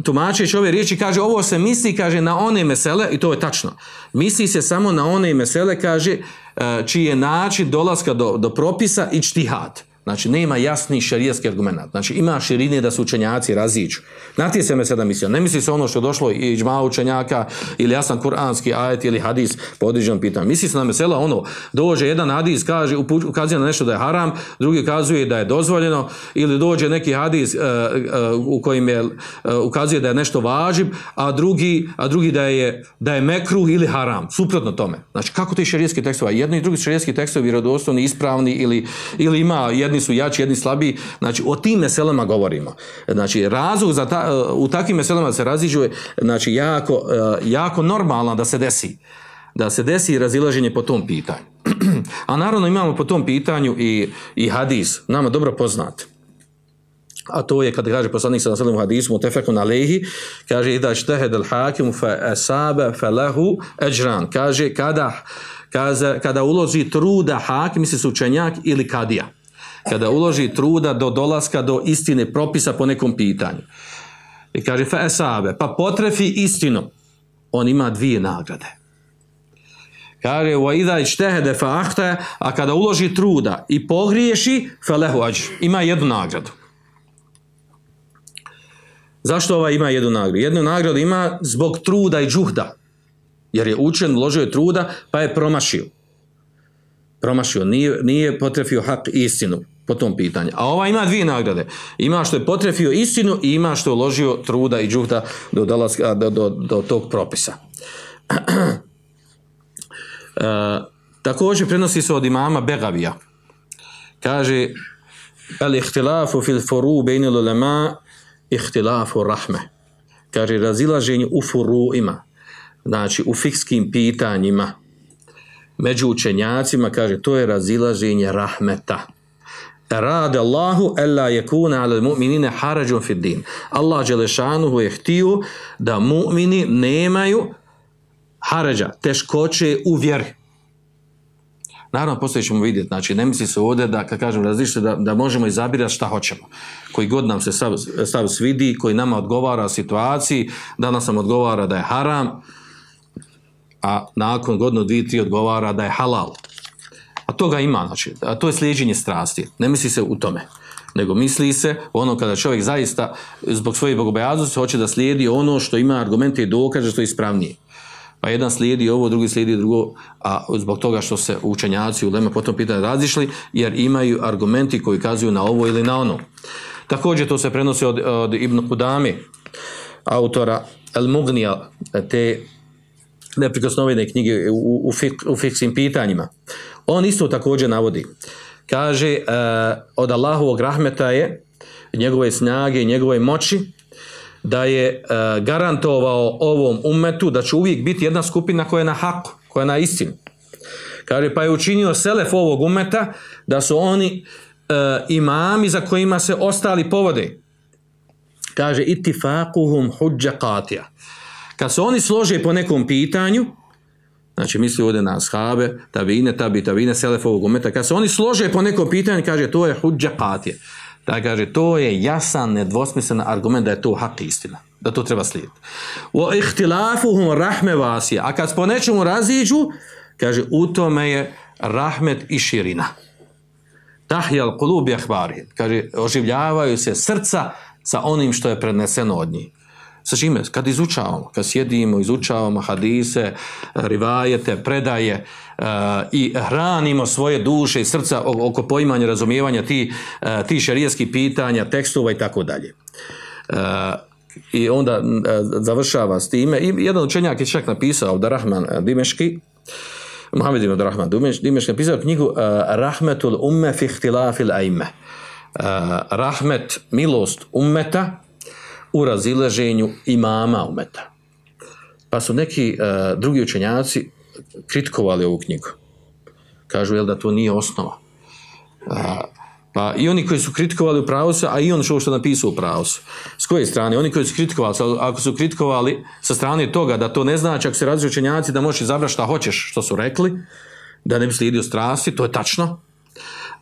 tumačeći ove riječi, kaže, ovo se misli, kaže, na one mesele, i to je tačno, misli se samo na one mesele, kaže, e, čiji je način dolaska do, do propisa i čtihad. Znači, nema jasni šarijetski argument. Znači, ima širine da su učenjaci raziću. Na ti se sada mislio. Ne misli se ono što je došlo i džma učenjaka ili jasan kuranski ajet ili hadis po određenom pitanju. Misli se na mesela ono, dođe jedan hadis, kaže, ukazuje na nešto da je haram, drugi kazuje da je dozvoljeno, ili dođe neki hadis uh, uh, u kojim je, uh, ukazuje da je nešto važib, a drugi, a drugi da je, da je mekruh ili haram. Suprotno tome. Znači, kako ti šarijetski tekstovi? Jedni i drugi šarijetski tekstovi vjerodostojni, ispravni ili, ili ima jedni su jači, jedni slabiji. Znači, o tim meselama govorimo. Znači, razlog za ta, u takvim meselama se raziđuje, znači, jako, jako normalno da se desi. Da se desi razilaženje po tom pitanju. A naravno imamo po tom pitanju i, i hadis, nama dobro poznat. A to je kada kaže poslanik sa nasledom hadisu mutefekun alehi, kaže ida štehed al hakimu fa asabe fa lehu eđran. Kaže kada, kada, kada uloži truda hakim, misli su učenjak ili kadija kada uloži truda do dolaska do istine propisa po nekom pitanju. I kaže fa esabe, pa potrefi istinu. On ima dvije nagrade. Kaže wa idha ijtahada fa akhta, a kada uloži truda i pogriješi fa ajr. Ima jednu nagradu. Zašto ova ima jednu nagradu? Jednu nagradu ima zbog truda i džuhda. Jer je učen, uložio je truda, pa je promašio promašio, nije, nije potrefio hak istinu po tom pitanju. A ova ima dvije nagrade. Ima što je potrefio istinu i ima što je uložio truda i džuhda do, do, do, do tog propisa. e, također prenosi se od imama Begavija. Kaže al ihtilafu fil furu bejni lulema ihtilafu rahme. Kaže razilaženje u furu ima. Znači u fikskim pitanjima među učenjacima, kaže, to je razilaženje rahmeta. Rade Allahu ella yekuna ala mu'minina harajun fid din. Allah dželešanuhu je htio da mu'mini nemaju harađa, teškoće u vjeri. Naravno, poslije ćemo vidjeti, znači, ne misli se ovdje da, kad kažem različite, da, da možemo izabirati šta hoćemo. Koji god nam se stav, stav svidi, koji nama odgovara situaciji, danas nam odgovara da je haram, a nakon godinu, dvije, tri odgovara da je halal. A toga ima, znači, a to je slijeđenje strasti. Ne misli se u tome. Nego misli se ono kada čovjek zaista zbog svoje bogobojaznosti hoće da slijedi ono što ima argumente i dokaže što je ispravnije. Pa jedan slijedi ovo, drugi slijedi drugo, a zbog toga što se učenjaci u Lema potom pitanje razišli, jer imaju argumenti koji kazuju na ovo ili na ono. Također to se prenosi od, od Ibn Kudami, autora El Mugnija, te neprikosnovene knjige u, u, fik, u fikskim pitanjima. On isto također navodi. Kaže, uh, od Allahovog rahmeta je, njegove snage i njegove moći, da je uh, garantovao ovom umetu da će uvijek biti jedna skupina koja je na haku, koja je na istinu. Kaže, pa je učinio selef ovog umeta da su oni uh, imami za kojima se ostali povode. Kaže, itifakuhum huđa qatija kad se oni slože po nekom pitanju, znači misli ovdje na ashabe, tabine, tabi, tabine, selefovog umeta, kad se oni slože po nekom pitanju, kaže to je huđa patije. Da kaže, to je jasan, nedvosmislen argument da je to hak istina. Da to treba slijediti. U ihtilafuhum rahme vasije. A kad po nečemu raziđu, kaže, u tome je rahmet i širina. Tahjal kulubi ahvari. Kaže, oživljavaju se srca sa onim što je predneseno od njih. Sa čime? Kad izučavamo, kad sjedimo, izučavamo hadise, rivajete, predaje uh, i hranimo svoje duše i srca oko poimanja, razumijevanja ti, uh, ti šarijetskih pitanja, tekstova i tako dalje. Uh, I onda uh, završava s time. I jedan učenjak je čak napisao, da Rahman Dimeški, Muhammed ibn Rahman Dimeški, napisao knjigu uh, Rahmetul umme fi ihtilafil aime. Uh, rahmet, milost ummeta, u razilaženju imama umeta. Pa su neki uh, drugi učenjaci kritikovali ovu knjigu. Kažu jel da to nije osnova. Uh, pa i oni koji su kritikovali u pravu se, a i on što što napisao u pravu se. S koje strane? Oni koji su kritikovali, ako su kritikovali sa strane toga da to ne znači ako se različite učenjaci da možeš izabrati šta hoćeš što su rekli, da ne bi slijedio strasti, to je tačno.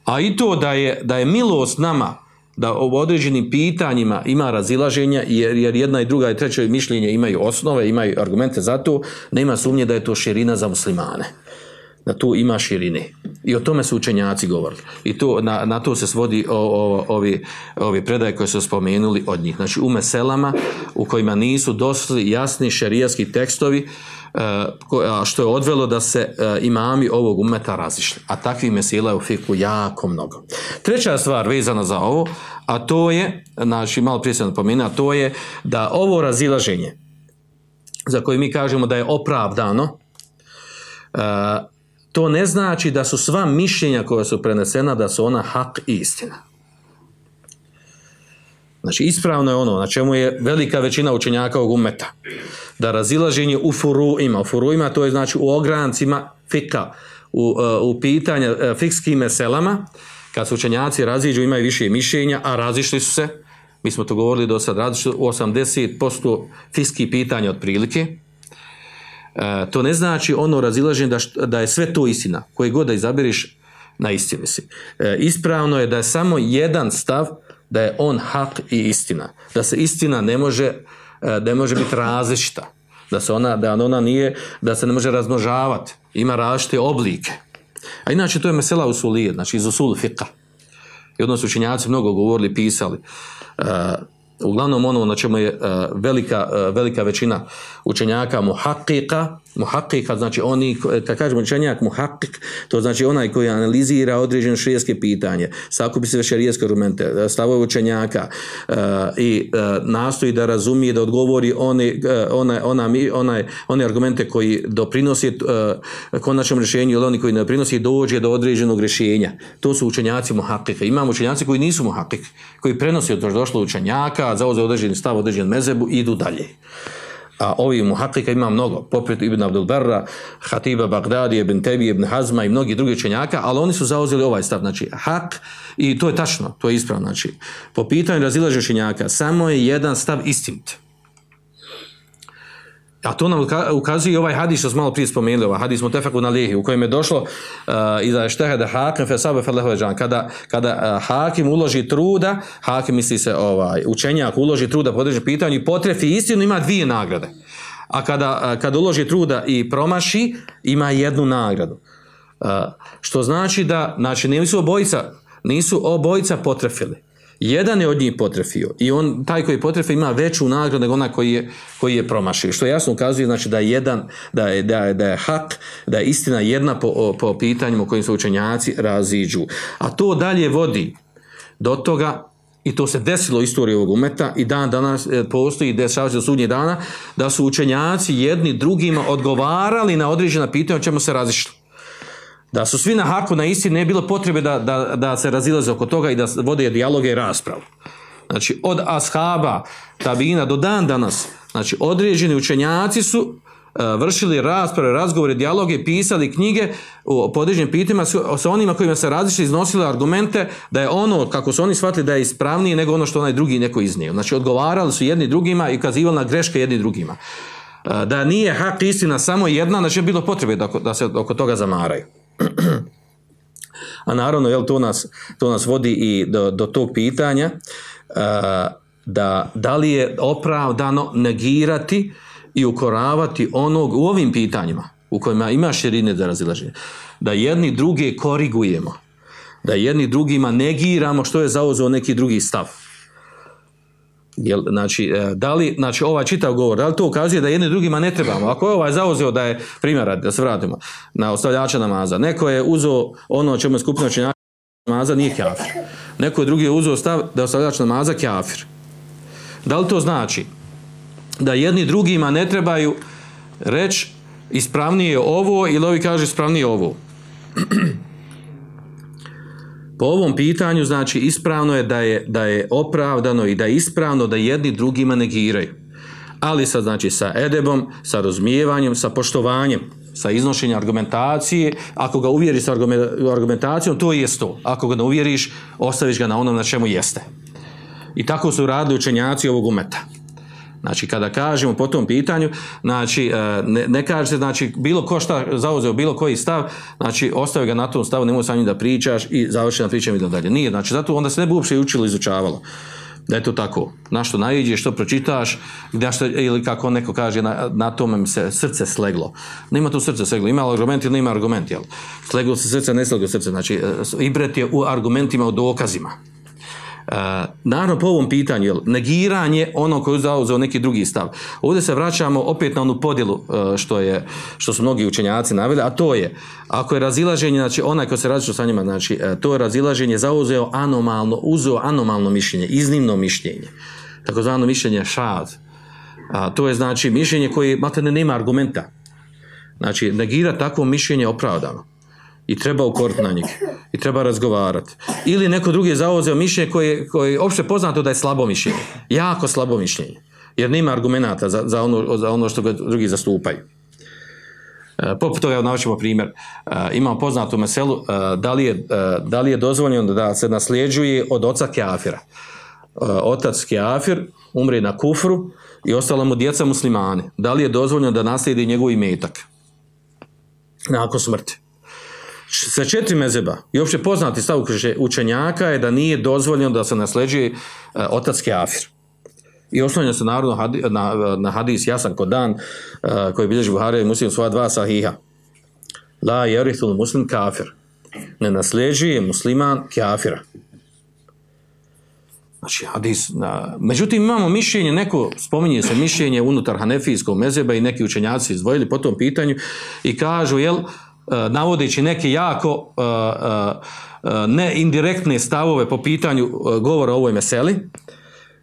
A i to da je, da je milost nama da u određenim pitanjima ima razilaženja jer, jer jedna i druga i treća mišljenje imaju osnove, imaju argumente za to, nema sumnje da je to širina za muslimane. Da tu ima širine. I o tome su učenjaci govorili. I to, na, na to se svodi o, o, ovi, ovi predaje koje su spomenuli od njih. Znači u meselama u kojima nisu dosli jasni šerijski tekstovi što je odvelo da se e, imami ovog umeta razišli. A takvih mesela je u fiku jako mnogo. Treća stvar vezana za ovo, a to je, znači malo prije sam a to je da ovo razilaženje za koje mi kažemo da je opravdano, e, to ne znači da su sva mišljenja koja su prenesena da su ona hak i istina. Znači ispravno je ono na čemu je velika većina učenjaka ovog umeta. Da razilaženje u furuima, u furuima to je znači u ograncima fika, u, e, u pitanja e, fikskim meselama, kad su učenjaci raziđu imaju više mišljenja, a razišli su se, mi smo to govorili do sad, različito u 80% fikskih pitanja otprilike, E, to ne znači ono razilaženje da, da je sve to istina. Koje god da izaberiš, na istini si. E, ispravno je da je samo jedan stav da je on hak i istina. Da se istina ne može, e, ne može biti različita. Da se ona, da ona nije, da se ne može razmnožavati. Ima različite oblike. A inače to je mesela usulije, znači iz usul fiqa. I odnosno učenjaci mnogo govorili, pisali. Uh, uglavnom ono na čemu je uh, velika, velika većina učenjaka muhakkika, muhakkika znači oni, kad kažemo učenjak muhakkik, to znači onaj koji analizira određeno širijeske pitanje, sakupi sve širijeske argumente, stavove učenjaka uh, i uh, nastoji da razumije, da odgovori one, uh, ona, ona, onaj, one argumente koji doprinosi konačnom rješenju ili oni koji ne doprinosi dođe do određenog rješenja. To su učenjaci muhakkika. Imamo učenjaci koji nisu muhakkik, koji prenosi od došlo učenjaka, zauze određeni stav, određen mezebu i idu dalje. A ovi muhakkika ima mnogo, poput Ibn Abdul Barra, Hatiba Bagdadi, Ibn Tebi, Ibn Hazma i mnogi drugi učenjaka, ali oni su zauzeli ovaj stav, znači hak, i to je tačno, to je ispravno, znači po pitanju razilaženja učenjaka, samo je jedan stav istinit. A to nam uka- ukazuje ovaj hadis što smo malo prije spomenuli, ovaj hadis na lihi, u kojem je došlo uh, i da je štehede hakim fe sabe fe kada, kada uh, hakim uloži truda, hakim misli se ovaj, učenjak uloži truda po određenom pitanju i potrefi istinu, ima dvije nagrade. A kada, uh, kada uloži truda i promaši, ima jednu nagradu. Što znači da, znači nisu obojica, nisu obojica potrefili. Jedan je od njih potrefio i on, taj koji je potrefio ima veću nagradu nego onaj koji je, koji je promašio. Što jasno ukazuje znači da je jedan, da je, da je, da je hak, da je istina jedna po, po pitanjima kojim se učenjaci raziđu. A to dalje vodi do toga i to se desilo u istoriji ovog umeta i dan danas e, postoji dešava se do sudnje dana da su učenjaci jedni drugima odgovarali na određena pitanja o čemu se razišli da su svi na haku na istini, ne bilo potrebe da, da, da se razilaze oko toga i da vode dijaloge i raspravu. Znači, od ashaba, tabina do dan danas, znači, određeni učenjaci su e, vršili rasprave, razgovore, dijaloge, pisali knjige o po određenim pitanjima su- sa onima kojima se različili, iznosili argumente da je ono, kako su oni shvatili, da je ispravnije nego ono što onaj drugi neko iznio. Znači, odgovarali su jedni drugima i ukazivali na greške jedni drugima. E, Da nije hak istina samo jedna, znači je bilo potrebe da, da se oko toga zamaraju. A naravno, jel, to, nas, to nas vodi i do, do tog pitanja a, da, da li je opravdano negirati i ukoravati onog u ovim pitanjima u kojima ima širine za razilaženje. Da jedni druge korigujemo. Da jedni drugima negiramo što je zauzeo neki drugi stav. Jel, znači, e, da li, znači, ovaj čitav govor, da li to ukazuje da jedni drugima ne trebamo? Ako je ovaj zauzeo da je, primjera, da se vratimo, na ostavljača namaza, neko je uzeo ono čemu je skupina učenjaka namaza, nije kafir. Neko je drugi je uzeo stav da je ostavljač namaza kafir. Da li to znači da jedni drugima ne trebaju reći ispravnije je ovo ili ovi kaže ispravnije je ovo? Po ovom pitanju, znači, ispravno je da je, da je opravdano i da je ispravno da jedni drugima negiraju. Ali sa, znači, sa edebom, sa razmijevanjem, sa poštovanjem, sa iznošenjem argumentacije. Ako ga uvjeriš sa argume- argumentacijom, to je to. Ako ga ne uvjeriš, ostaviš ga na onom na čemu jeste. I tako su radili učenjaci ovog umeta. Znači, kada kažemo po tom pitanju, znači, e, ne, ne kaže znači, bilo ko šta zauzeo, bilo koji stav, znači, ostavi ga na tom stavu, nemoj sa njim da pričaš i završi na pričam i dalje. Nije, znači, zato onda se ne bi uopće učilo, izučavalo. Da je to tako. Na što naiđeš, što pročitaš, gdje što, ili kako neko kaže, na, na tome mi se srce sleglo. Nema tu srce sleglo, ima argument ili nema argument, jel? Sleglo se srce, ne sleglo srce. Znači, e, ibret je u argumentima, u dokazima. Naravno po ovom pitanju jel, negiranje ono koji je zauzeo neki drugi stav. Ovdje se vraćamo opet na onu podjelu uh, što je što su mnogi učenjaci naveli, a to je ako je razilaženje, znači onaj ko se različio sa njima, znači uh, to je razilaženje zauzeo anomalno, uzeo anomalno mišljenje, iznimno mišljenje. Takozvano mišljenje šad. A, to je znači mišljenje koje ne nema argumenta. Znači negira takvo mišljenje opravdano i treba ukoriti na njih i treba razgovarati. Ili neko drugi je zauzeo mišljenje koje, koje je opšte poznato da je slabo mišljenje. Jako slabo mišljenje. Jer nema argumenata za, za, ono, za ono što ga drugi zastupaju. E, poput toga navoćemo primjer. E, imamo poznatu meselu e, da, li je, da li je dozvoljeno da se nasljeđuje od oca Keafira. Otac Keafir umre na kufru i ostala mu djeca muslimani. Da li je dozvoljeno da naslijedi njegov imetak nakon smrti? Sa četiri mezeba i uopće poznati stav učenjaka je da nije dozvoljeno da se nasleđuje uh, otac Keafir. I oslanja se narodno hadi, na, na hadis jasan kod dan uh, koji bilježi Buhari i muslim svoja dva sahiha. La jerithul muslim kafir. Ne nasljeđuje musliman kafira. Znači, hadis, na... međutim imamo mišljenje, neko spominje se mišljenje unutar hanefijskog mezeba i neki učenjaci izdvojili po tom pitanju i kažu, jel, E, navodeći neke jako e, e, ne indirektne stavove po pitanju govora o ovoj meseli,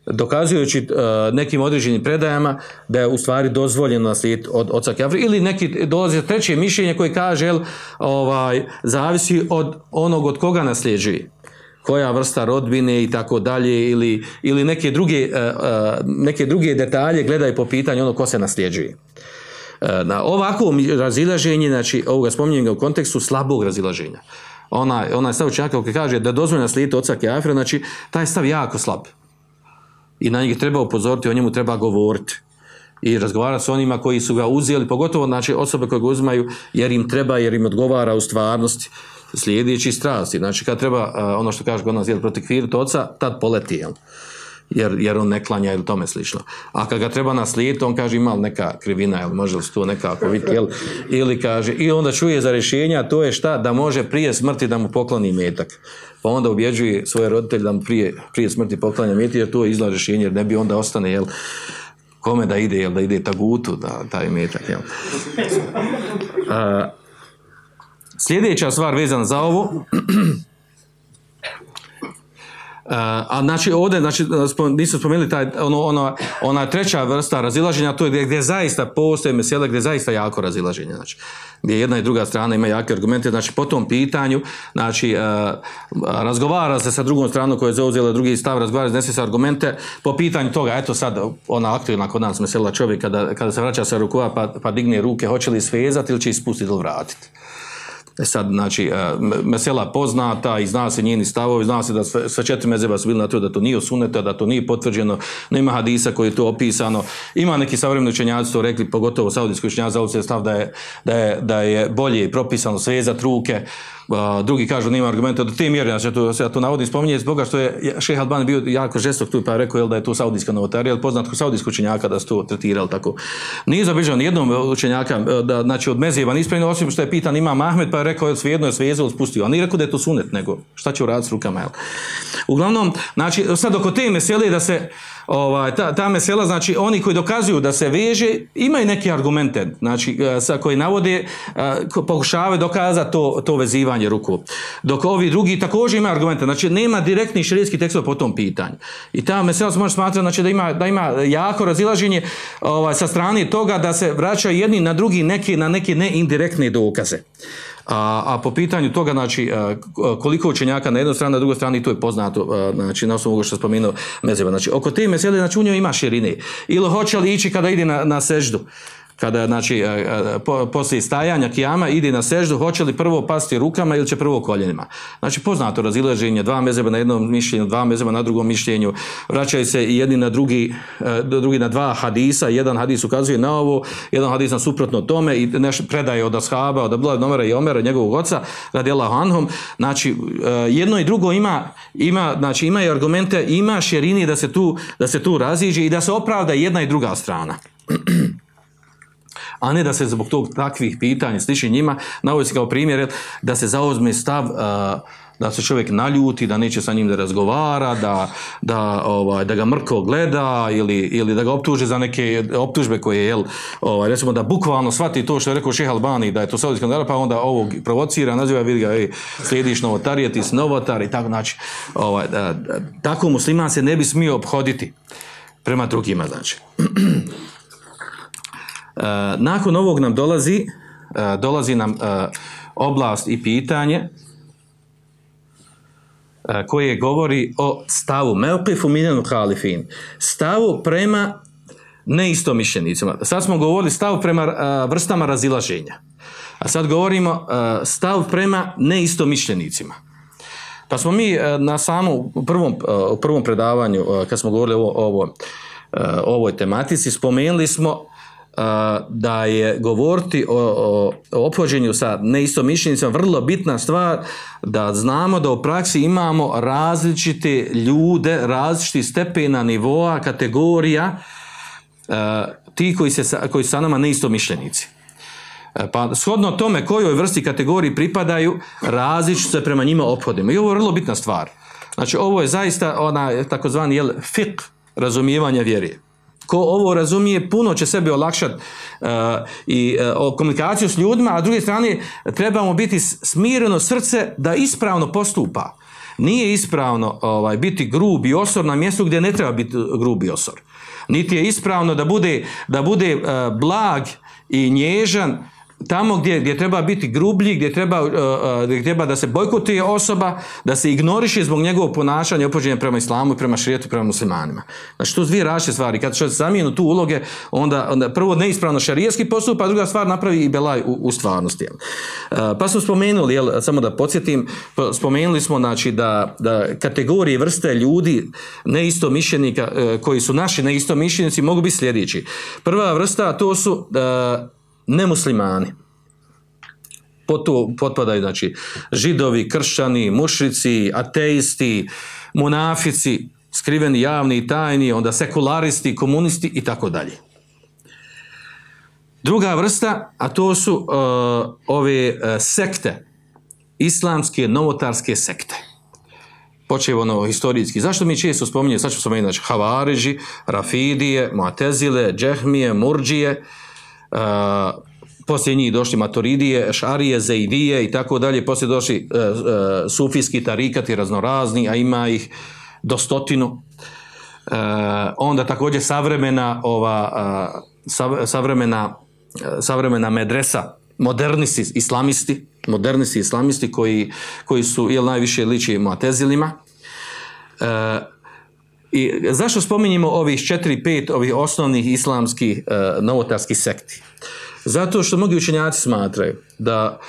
dokazujući nekim određenim predajama da je u stvari dozvoljeno naslijediti od oca Kjafra ili neki dolazi treće mišljenje koje kaže jel, ovaj, zavisi od onog od koga nasljeđuje koja vrsta rodbine i tako dalje ili, ili neke, druge, neke druge detalje gledaju po pitanju ono ko se nasljeđuje. E, na ovakvo razilaženje, znači ovoga spominjenja u kontekstu slabog razilaženja. Ona, ona stav učenjaka koji kaže da dozvoljena slijeti oca Keafira, znači taj stav jako slab. I na njega treba upozoriti, o njemu treba govoriti i razgovarati s onima koji su ga uzeli, pogotovo znači, osobe koje ga uzmaju jer im treba, jer im odgovara u stvarnosti slijedeći strasti. Znači kad treba, ono što kaže kod nas, jel, protekviriti oca, tad poleti, jel? Jer, jer on ne klanja ili tome slično. A kad ga treba naslijediti, on kaže ima neka krivina, ili može li se to nekako vidjeti, jel? ili kaže, i onda čuje za rješenja, to je šta, da može prije smrti da mu pokloni metak. Pa onda ubjeđuje svoje roditelje da mu prije, prije smrti poklanja metak, jer to je izlaz rješenje, jer ne bi onda ostane, jel, kome da ide, jel, da ide tagutu, da, taj metak, jel. A, sljedeća stvar vezana za ovo, a znači ovdje, znači, nisu spomenuli taj, ono, ono, ona treća vrsta razilaženja, to je gdje, gdje zaista postoje mesele, gdje zaista jako razilaženje, znači, gdje jedna i druga strana ima jake argumente, znači, po tom pitanju, znači, uh, razgovara se sa drugom stranom koja je zauzela drugi stav, razgovara se sa argumente, po pitanju toga, eto sad, ona aktivna kod nas mesela čovjek, kada, kada se vraća sa rukova pa, pa digne ruke, hoće li svezati ili će ispustiti ili vratiti. E sad, znači, e, mesela poznata i zna se njeni stavovi, zna se da sve, sve četiri mezeba su bili na to da to nije suneta, da to nije potvrđeno, nema hadisa koji je to opisano. Ima neki savremeni učenjaci to rekli, pogotovo saudijski učenjaci, stav da je, da, je, da je bolje propisano svezat ruke, drugi kažu nema argumenta do te mjere, znači ja to, ja to navodim spominje zbog što je šeha Alban bio jako žestok tu pa je rekao jel, da je to saudijska novotarija, jel poznat ko saudijski učenjaka da su to tretirali tako. Nije zabilježeno jednom učenjaka, da, znači od mezijeva nispravljeno, osim što je pitan ima Mahmed pa je rekao jel, svejedno je svezalo, spustio, a nije rekao da je to sunet, nego šta će uraditi s rukama, jel. Uglavnom, znači sad oko te mesele da se ovaj, ta, ta mesela, znači oni koji dokazuju da se veže, imaju neke argumente, znači e, sa koji navode, e, pokušavaju dokazati to, to vezivanje ruku. Dok ovi drugi također imaju argumente, znači nema direktnih širijskih tekstova po tom pitanju. I ta mesela se može smatrati znači, da, ima, da ima jako razilaženje ovaj, sa strane toga da se vraćaju jedni na drugi neki, na neke neindirektne dokaze. A, a po pitanju toga, znači, koliko učenjaka na jednoj strani, na drugoj strani, to je poznato, znači, na osnovu što je spomenuo Mezeva. Znači, oko te mesele, znači, u njoj ima širine. Ili hoće li ići kada ide na, na seždu? Kada znači e, e, po, poslije stajanja kijama ide na seždu, hoće li prvo pasti rukama ili će prvo koljenima. Znači poznato razilaženje, dva mezeba na jednom mišljenju, dva mezeba na drugom mišljenju, vraćaju se i jedni na drugi, e, drugi na dva hadisa, jedan hadis ukazuje na ovo, jedan hadis na suprotno tome i nešto predaje od ashaba, od Abdullah ibn Omera i Omera, njegovog oca, radi Allah anhum, znači jedno i drugo ima, ima, znači imaju argumente, ima šerini da se tu, da se tu raziđe i da se opravda jedna i druga strana a ne da se zbog tog takvih pitanja sliši njima, navodi se kao primjer da se zauzme stav da se čovjek naljuti, da neće sa njim da razgovara, da, da, ovaj, da ga mrko gleda ili, ili da ga optuže za neke optužbe koje, jel, ovaj, recimo da bukvalno shvati to što je rekao Šeha Albani, da je to saudijski skandal, pa onda ovog provocira, naziva, vidi ga, ej, slijediš novotarijetis, novotar i tako, znači, ovaj, da, da, tako musliman se ne bi smio obhoditi prema drugima, znači. E, nakon ovog nam dolazi, e, dolazi nam e, oblast i pitanje koje govori o stavu Melqifu minenu halifin. Stavu prema neistomišljenicima. Sad smo govorili stav prema vrstama razilaženja. A sad govorimo stav prema neistomišljenicima. Pa smo mi na samom prvom, prvom predavanju, kad smo govorili o, ovo, o ovoj tematici, spomenuli smo da je govoriti o, o, o opođenju sa neistomišljenicima vrlo bitna stvar da znamo da u praksi imamo različite ljude, različiti stepena nivoa, kategorija ti koji, se, koji su sa nama neistomišljenici. Pa shodno tome kojoj vrsti kategoriji pripadaju, različito se prema njima ophodimo. I ovo je vrlo bitna stvar. Znači ovo je zaista ona takozvani fik razumijevanja vjerije. Ko ovo razumije, puno će sebi olakšati uh, i uh, komunikaciju s ljudima, a s druge strane trebamo biti smireno srce da ispravno postupa. Nije ispravno ovaj, biti grub i osor na mjestu gdje ne treba biti grub i osor. Niti je ispravno da bude, da bude uh, blag i nježan tamo gdje, gdje treba biti grublji, gdje treba, uh, uh, gdje treba da se bojkotuje osoba, da se ignoriše zbog njegovog ponašanja opođenja prema islamu i prema šrijetu prema muslimanima. Znači, to su dvije različite stvari. Kad se zamijenu tu uloge, onda, onda prvo neispravno šarijetski postup, a druga stvar napravi i belaj u, u stvarnosti. Jel. Uh, pa smo spomenuli, jel, samo da podsjetim, spomenuli smo znači, da, da kategorije vrste ljudi neisto mišljenika, koji su naši neisto mišljenici, mogu biti sljedeći. Prva vrsta, to su nemuslimani. Potu, potpadaju znači židovi, kršćani, mušrici, ateisti, munafici, skriveni javni i tajni, onda sekularisti, komunisti i tako dalje. Druga vrsta, a to su uh, ove uh, sekte, islamske novotarske sekte. Počevo ono historijski. Zašto mi često spominjemo, sad ću spomenuti, znači, Havariži, Rafidije, Muatezile, Džehmije, Murđije, poslije njih došli Maturidije, Šarije, Zeidije i tako dalje, poslije došli uh, uh, sufijski tarikati raznorazni, a ima ih do stotinu. Uh, onda također savremena ova, uh, savremena, uh, savremena medresa, modernisti islamisti, modernisti islamisti koji, koji su jel, najviše liči muatezilima. I zašto spominjemo ovih 4-5 ovih osnovnih islamskih uh, novotarskih sekti? Zato što mnogi učenjaci smatraju da,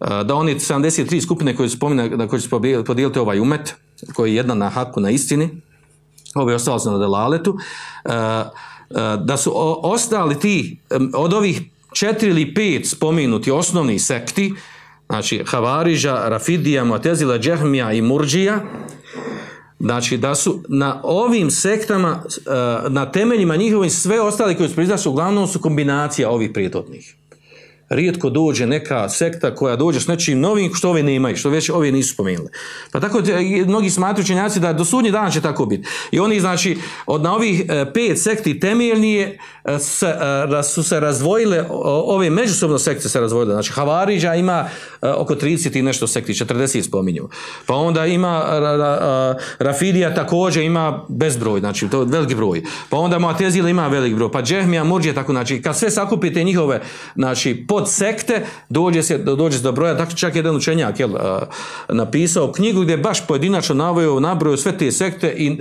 uh, da oni 73 skupine koje su na koje su podijeliti ovaj umet, koji je jedna na haku na istini, ovo je ostalo na delaletu, uh, da su ostali ti, od ovih četiri ili pet spominuti osnovni sekti, znači Havariža, Rafidija, Muatezila, Džehmija i Murđija, Znači da su na ovim sektama, eh, na temeljima njihovim sve ostali koji su priznaši, uglavnom su kombinacija ovih prijetotnih rijetko dođe neka sekta koja dođe s nečim novim što ove nemaju, što već ove nisu spomenuli. Pa tako mnogi smatruju učenjaci da do sudnje dana će tako biti. I oni znači od na ovih e, pet sekti temeljnije e, se, e, su se razdvojile, ove međusobno sekte se razdvojile. Znači Havariđa ima oko 30 i nešto sekti, 40 spominju. Pa onda ima Rafidija također ima bezbroj, znači to je veliki broj. Pa onda Muatezila ima velik broj. Pa Džehmija, Murđija, tako znači kad sve sakupite njihove znači pod sekte dođe se, dođe se do broja, dakle čak jedan učenjak jel, a, napisao knjigu gdje je baš pojedinačno naveo, nabrojao sve te sekte i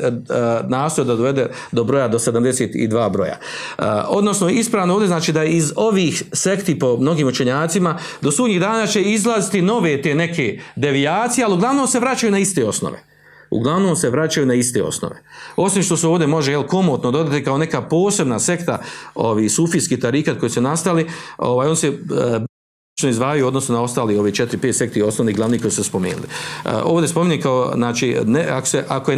nastoje da dovede do broja do 72 broja. Odnosno ispravno ovdje znači da iz ovih sekti po mnogim učenjacima do sudnjih dana će izlaziti nove te neke devijacije, ali uglavnom se vraćaju na iste osnove uglavnom se vraćaju na iste osnove. Osim što se ovdje može jel, komotno dodati kao neka posebna sekta ovi sufijski tarikat koji su nastali, ovaj, on se e, izdvajaju odnosno na ostali ove četiri, pet sekti osnovni glavni koji su spomenuli. Uh, ovdje spominje kao, znači, ne, ako, se, ako je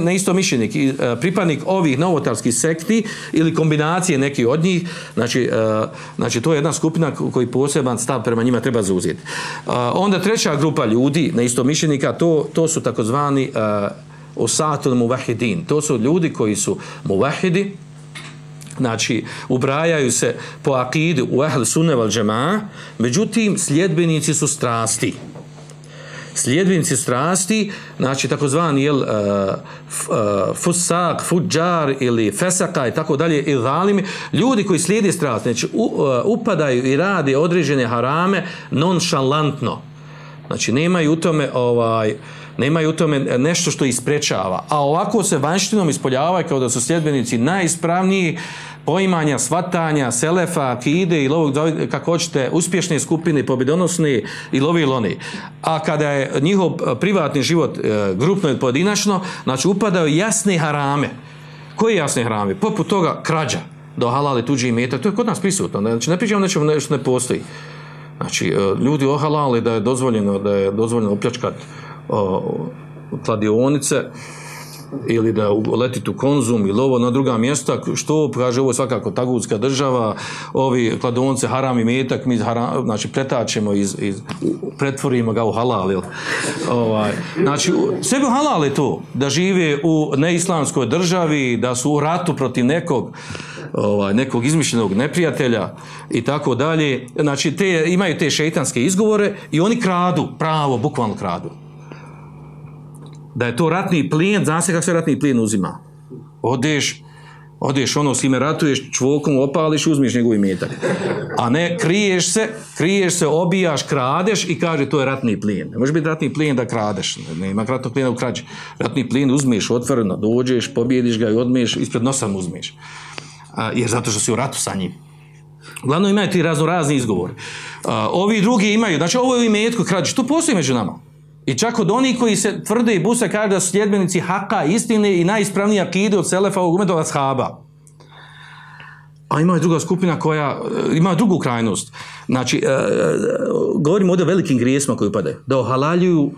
neisto mišljenik i uh, pripadnik ovih novotarskih sekti ili kombinacije neki od njih, znači, uh, znači to je jedna skupina koji poseban stav prema njima treba zauzeti. Onda treća grupa ljudi, neisto mišljenika, to, to su takozvani osatul muvahidin. To su ljudi koji su muvahidi, znači ubrajaju se po akidu u ahl sunne val džema, međutim sljedbenici su strasti. Sljedbenici strasti, znači takozvani jel, uh, uh, fusak, fuđar ili fesaka i tako dalje, i zalimi, ljudi koji slijede strasti, znači uh, upadaju i rade određene harame nonšalantno. Znači nemaju u tome ovaj, nemaju u tome nešto što isprečava. A ovako se vanštinom ispoljavaju kao da su sljedbenici najispravniji, poimanja, svatanja, selefa, akide i lovog, kako hoćete, uspješne skupine, pobjedonosne i lovi loni. A kada je njihov privatni život e, grupno i pojedinačno, znači upadaju jasne harame. Koje jasne harame? Poput toga krađa do halali tuđi imetak. To je kod nas prisutno. Znači ne pričamo nečemu nešto ne postoji. Znači e, ljudi ohalali da je dozvoljeno da je dozvoljeno opljačkati kladionice, ili da letiti u konzum ili ovo na druga mjesta, što kaže ovo je svakako tagutska država, ovi kladonce haram i metak, mi haram, znači pretačemo iz, iz, pretvorimo ga u halal, ili, ovaj, znači sve bi halal je to, da žive u neislamskoj državi, da su u ratu protiv nekog, ovaj, nekog izmišljenog neprijatelja i tako dalje, znači te, imaju te šeitanske izgovore i oni kradu, pravo, bukvalno kradu da je to ratni plijen, zna se kako se ratni plijen uzima. Odeš, odeš ono, s ime ratuješ, čvokom opališ, uzmiš njegov imetak. A ne, kriješ se, kriješ se, obijaš, kradeš i kaže to je ratni plijen. Ne može biti ratni plijen da kradeš, ne ima ratnog plijena u krađi. Ratni plijen uzmiš otvoreno, dođeš, pobjediš ga i odmiješ, ispred nosa mu uzmiš. A, jer zato što si u ratu sa njim. Uglavnom imaju ti razno razni izgovori. Ovi drugi imaju, znači ovo je u imetku krađi, to postoji među nama. I čak od onih koji se tvrde i buse kaže da su sljedbenici haka istine i najispravniji akide od Selefa u umetova shaba. A ima i druga skupina koja e, ima drugu krajnost. Znači, e, e, govorimo ovdje o velikim grijesima koji upade. Da ohalaljuju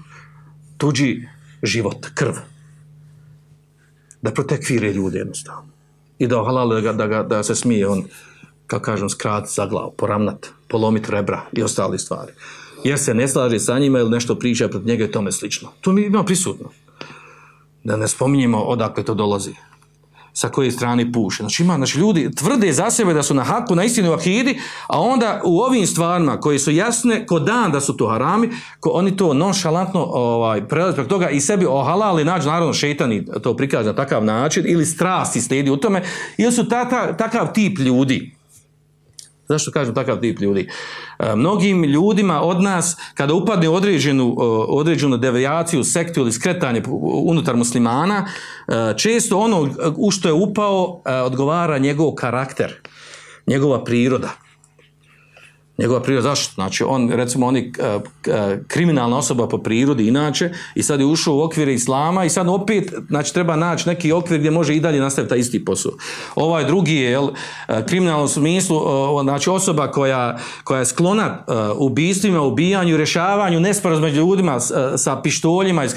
tuđi život, krv. Da protekvire ljude jednostavno. I da ohalaljuju da, da, da, se smije on, kako kažem, skrat za glavu, poramnat, polomit rebra i ostali stvari jer se ne slaže sa njima ili nešto priča protiv njega i tome slično. To mi ima prisutno. Da ne spominjemo odakle to dolazi. Sa koje strane puše. Znači, ima, znači ljudi tvrde za sebe da su na haku, na istinu akidi, a onda u ovim stvarima koje su jasne ko dan da su to harami, ko oni to nonšalantno ovaj, prelazi preko toga i sebi ohalali nađu, naravno šeitani to prikaže na takav način, ili strasti slijedi u tome, ili su ta, takav tip ljudi. Zašto kažem takav tip ljudi? E, mnogim ljudima od nas, kada upadne određenu, određenu devijaciju, sektu ili skretanje unutar muslimana, e, često ono u što je upao e, odgovara njegov karakter, njegova priroda njegova priroda, zašto? Znači, on, recimo, on kriminalna osoba po prirodi inače i sad je ušao u okvire islama i sad opet, znači, treba naći neki okvir gdje može i dalje nastaviti taj isti posao. Ovaj drugi je, jel, kriminalnom smislu, znači, osoba koja, koja je sklona ubistvima, ubijanju, rešavanju, nesporaz među ljudima sa pištoljima i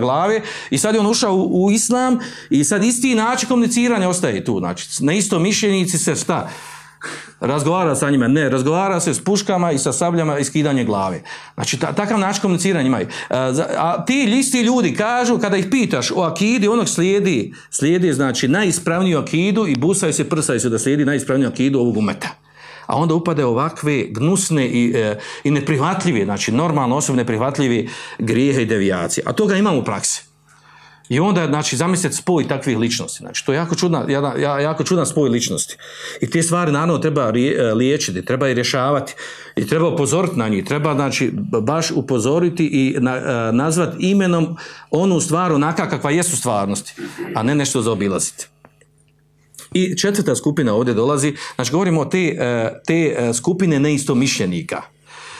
glave i sad je on ušao u, u islam i sad isti način komuniciranja ostaje tu, znači, na isto mišljenici se šta? Razgovara sa njima, ne, razgovara se s puškama i sa sabljama i skidanje glave. Znači, ta, takav način komuniciranja imaju. A, e, a ti listi ljudi kažu, kada ih pitaš o akidi, onog slijedi, slijedi, znači, najispravniju akidu i busaju se, prsaju se da slijedi najispravniju akidu ovog umeta. A onda upade ovakve gnusne i, e, i neprihvatljive, znači, normalno osobe neprihvatljive grijehe i devijacije. A toga imamo u praksi. I onda, znači, zamislite spoj takvih ličnosti. Znači, to je jako, čudna, jedna, ja- jako čudan spoj ličnosti. I te stvari, naravno, treba rije- liječiti, treba ih rješavati. I treba upozoriti na njih. Treba, znači, baš upozoriti i na, e, nazvati imenom onu stvar onaka kakva jest u stvarnosti, a ne nešto zaobilaziti. I četvrta skupina ovdje dolazi, znači govorimo o te, e, te e, skupine neistomišljenika.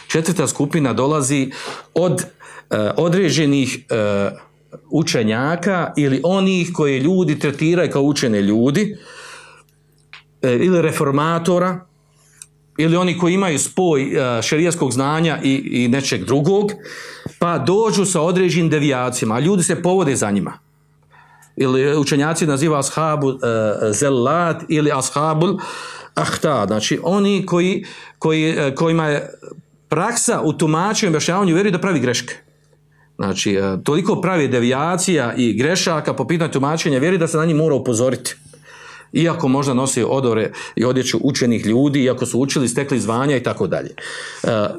Četvrta skupina dolazi od e, određenih e, učenjaka ili onih koje ljudi tretiraju kao učene ljudi e, ili reformatora ili oni koji imaju spoj e, šerijskog znanja i, i nečeg drugog, pa dođu sa određenim devijacijama, a ljudi se povode za njima ili učenjaci naziva ashabu uh, zellat ili ashabul ahta, znači oni koji, koji, kojima je praksa u tumačenju i objašnjavanju vjeri da pravi greške. Znači, eh, toliko pravi devijacija i grešaka po pitanju tumačenja vjeri da se na njih mora upozoriti. Iako možda nosi odore i odjeću učenih ljudi, iako su učili, stekli zvanja i tako dalje.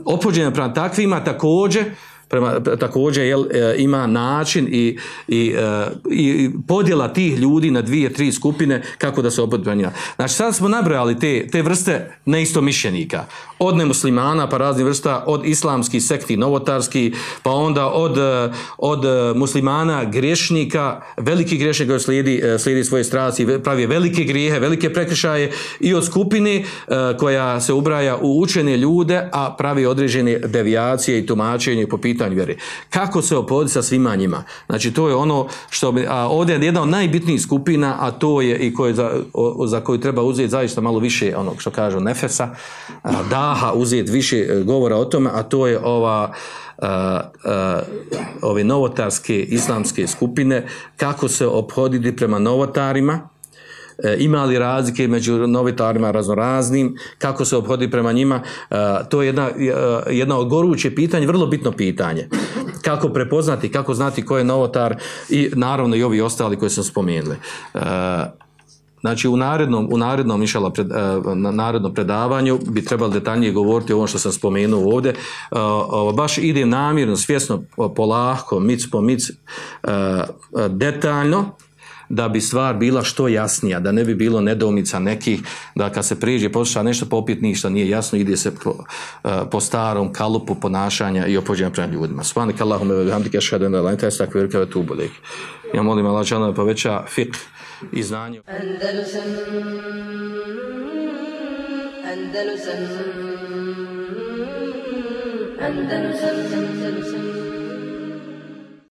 Opođenje prema takvima također prema, također jel, e, ima način i, i, e, i podjela tih ljudi na dvije, tri skupine kako da se opodbenja. Znači sad smo nabrojali te, te vrste neistomišljenika. Od nemuslimana pa raznih vrsta, od islamskih sekti, novotarski, pa onda od, e, od muslimana grešnika, veliki grešnik koji slijedi, slijedi svoje strasti, pravi velike grijehe, velike prekršaje i od skupine koja se ubraja u učene ljude, a pravi određene devijacije i tumačenje po pitanju vjere. Kako se opoditi sa svima njima? Znači to je ono što, bi- a ovdje je jedna od najbitnijih skupina, a to je i koje za, o- za koju treba uzeti zaista malo više onog što kažu nefesa, a, daha uzeti više e, govora o tome, a to je ova a, a, ove novotarske islamske skupine, kako se ophoditi prema novotarima, ima li razlike među novitarima raznoraznim, kako se obhodi prema njima, e, to je jedna, e, jedna od goruće pitanje, vrlo bitno pitanje. Kako prepoznati, kako znati ko je novotar i naravno i ovi ostali koji sam spomenuli. E, Znači u narednom, u narednom, inšala, pred, e, na narednom predavanju bi trebalo detaljnije govoriti o ovom što sam spomenuo ovdje. E, baš idem namjerno, svjesno, polako, mic po mic, e, e, detaljno, da bi stvar bila što jasnija, da ne bi bilo nedoumica nekih, da kad se priđe posluša nešto popit ništa nije jasno, ide se po, uh, po starom kalupu ponašanja i opođenja prema ljudima. Subhanak Allahume ve bihamdike ashhadu an la ilaha illa anta astaghfiruka wa atubu ilaik. Ja molim Allah da poveća fiqh i znanje. Andalusam Andalusam Andalusam Andalusam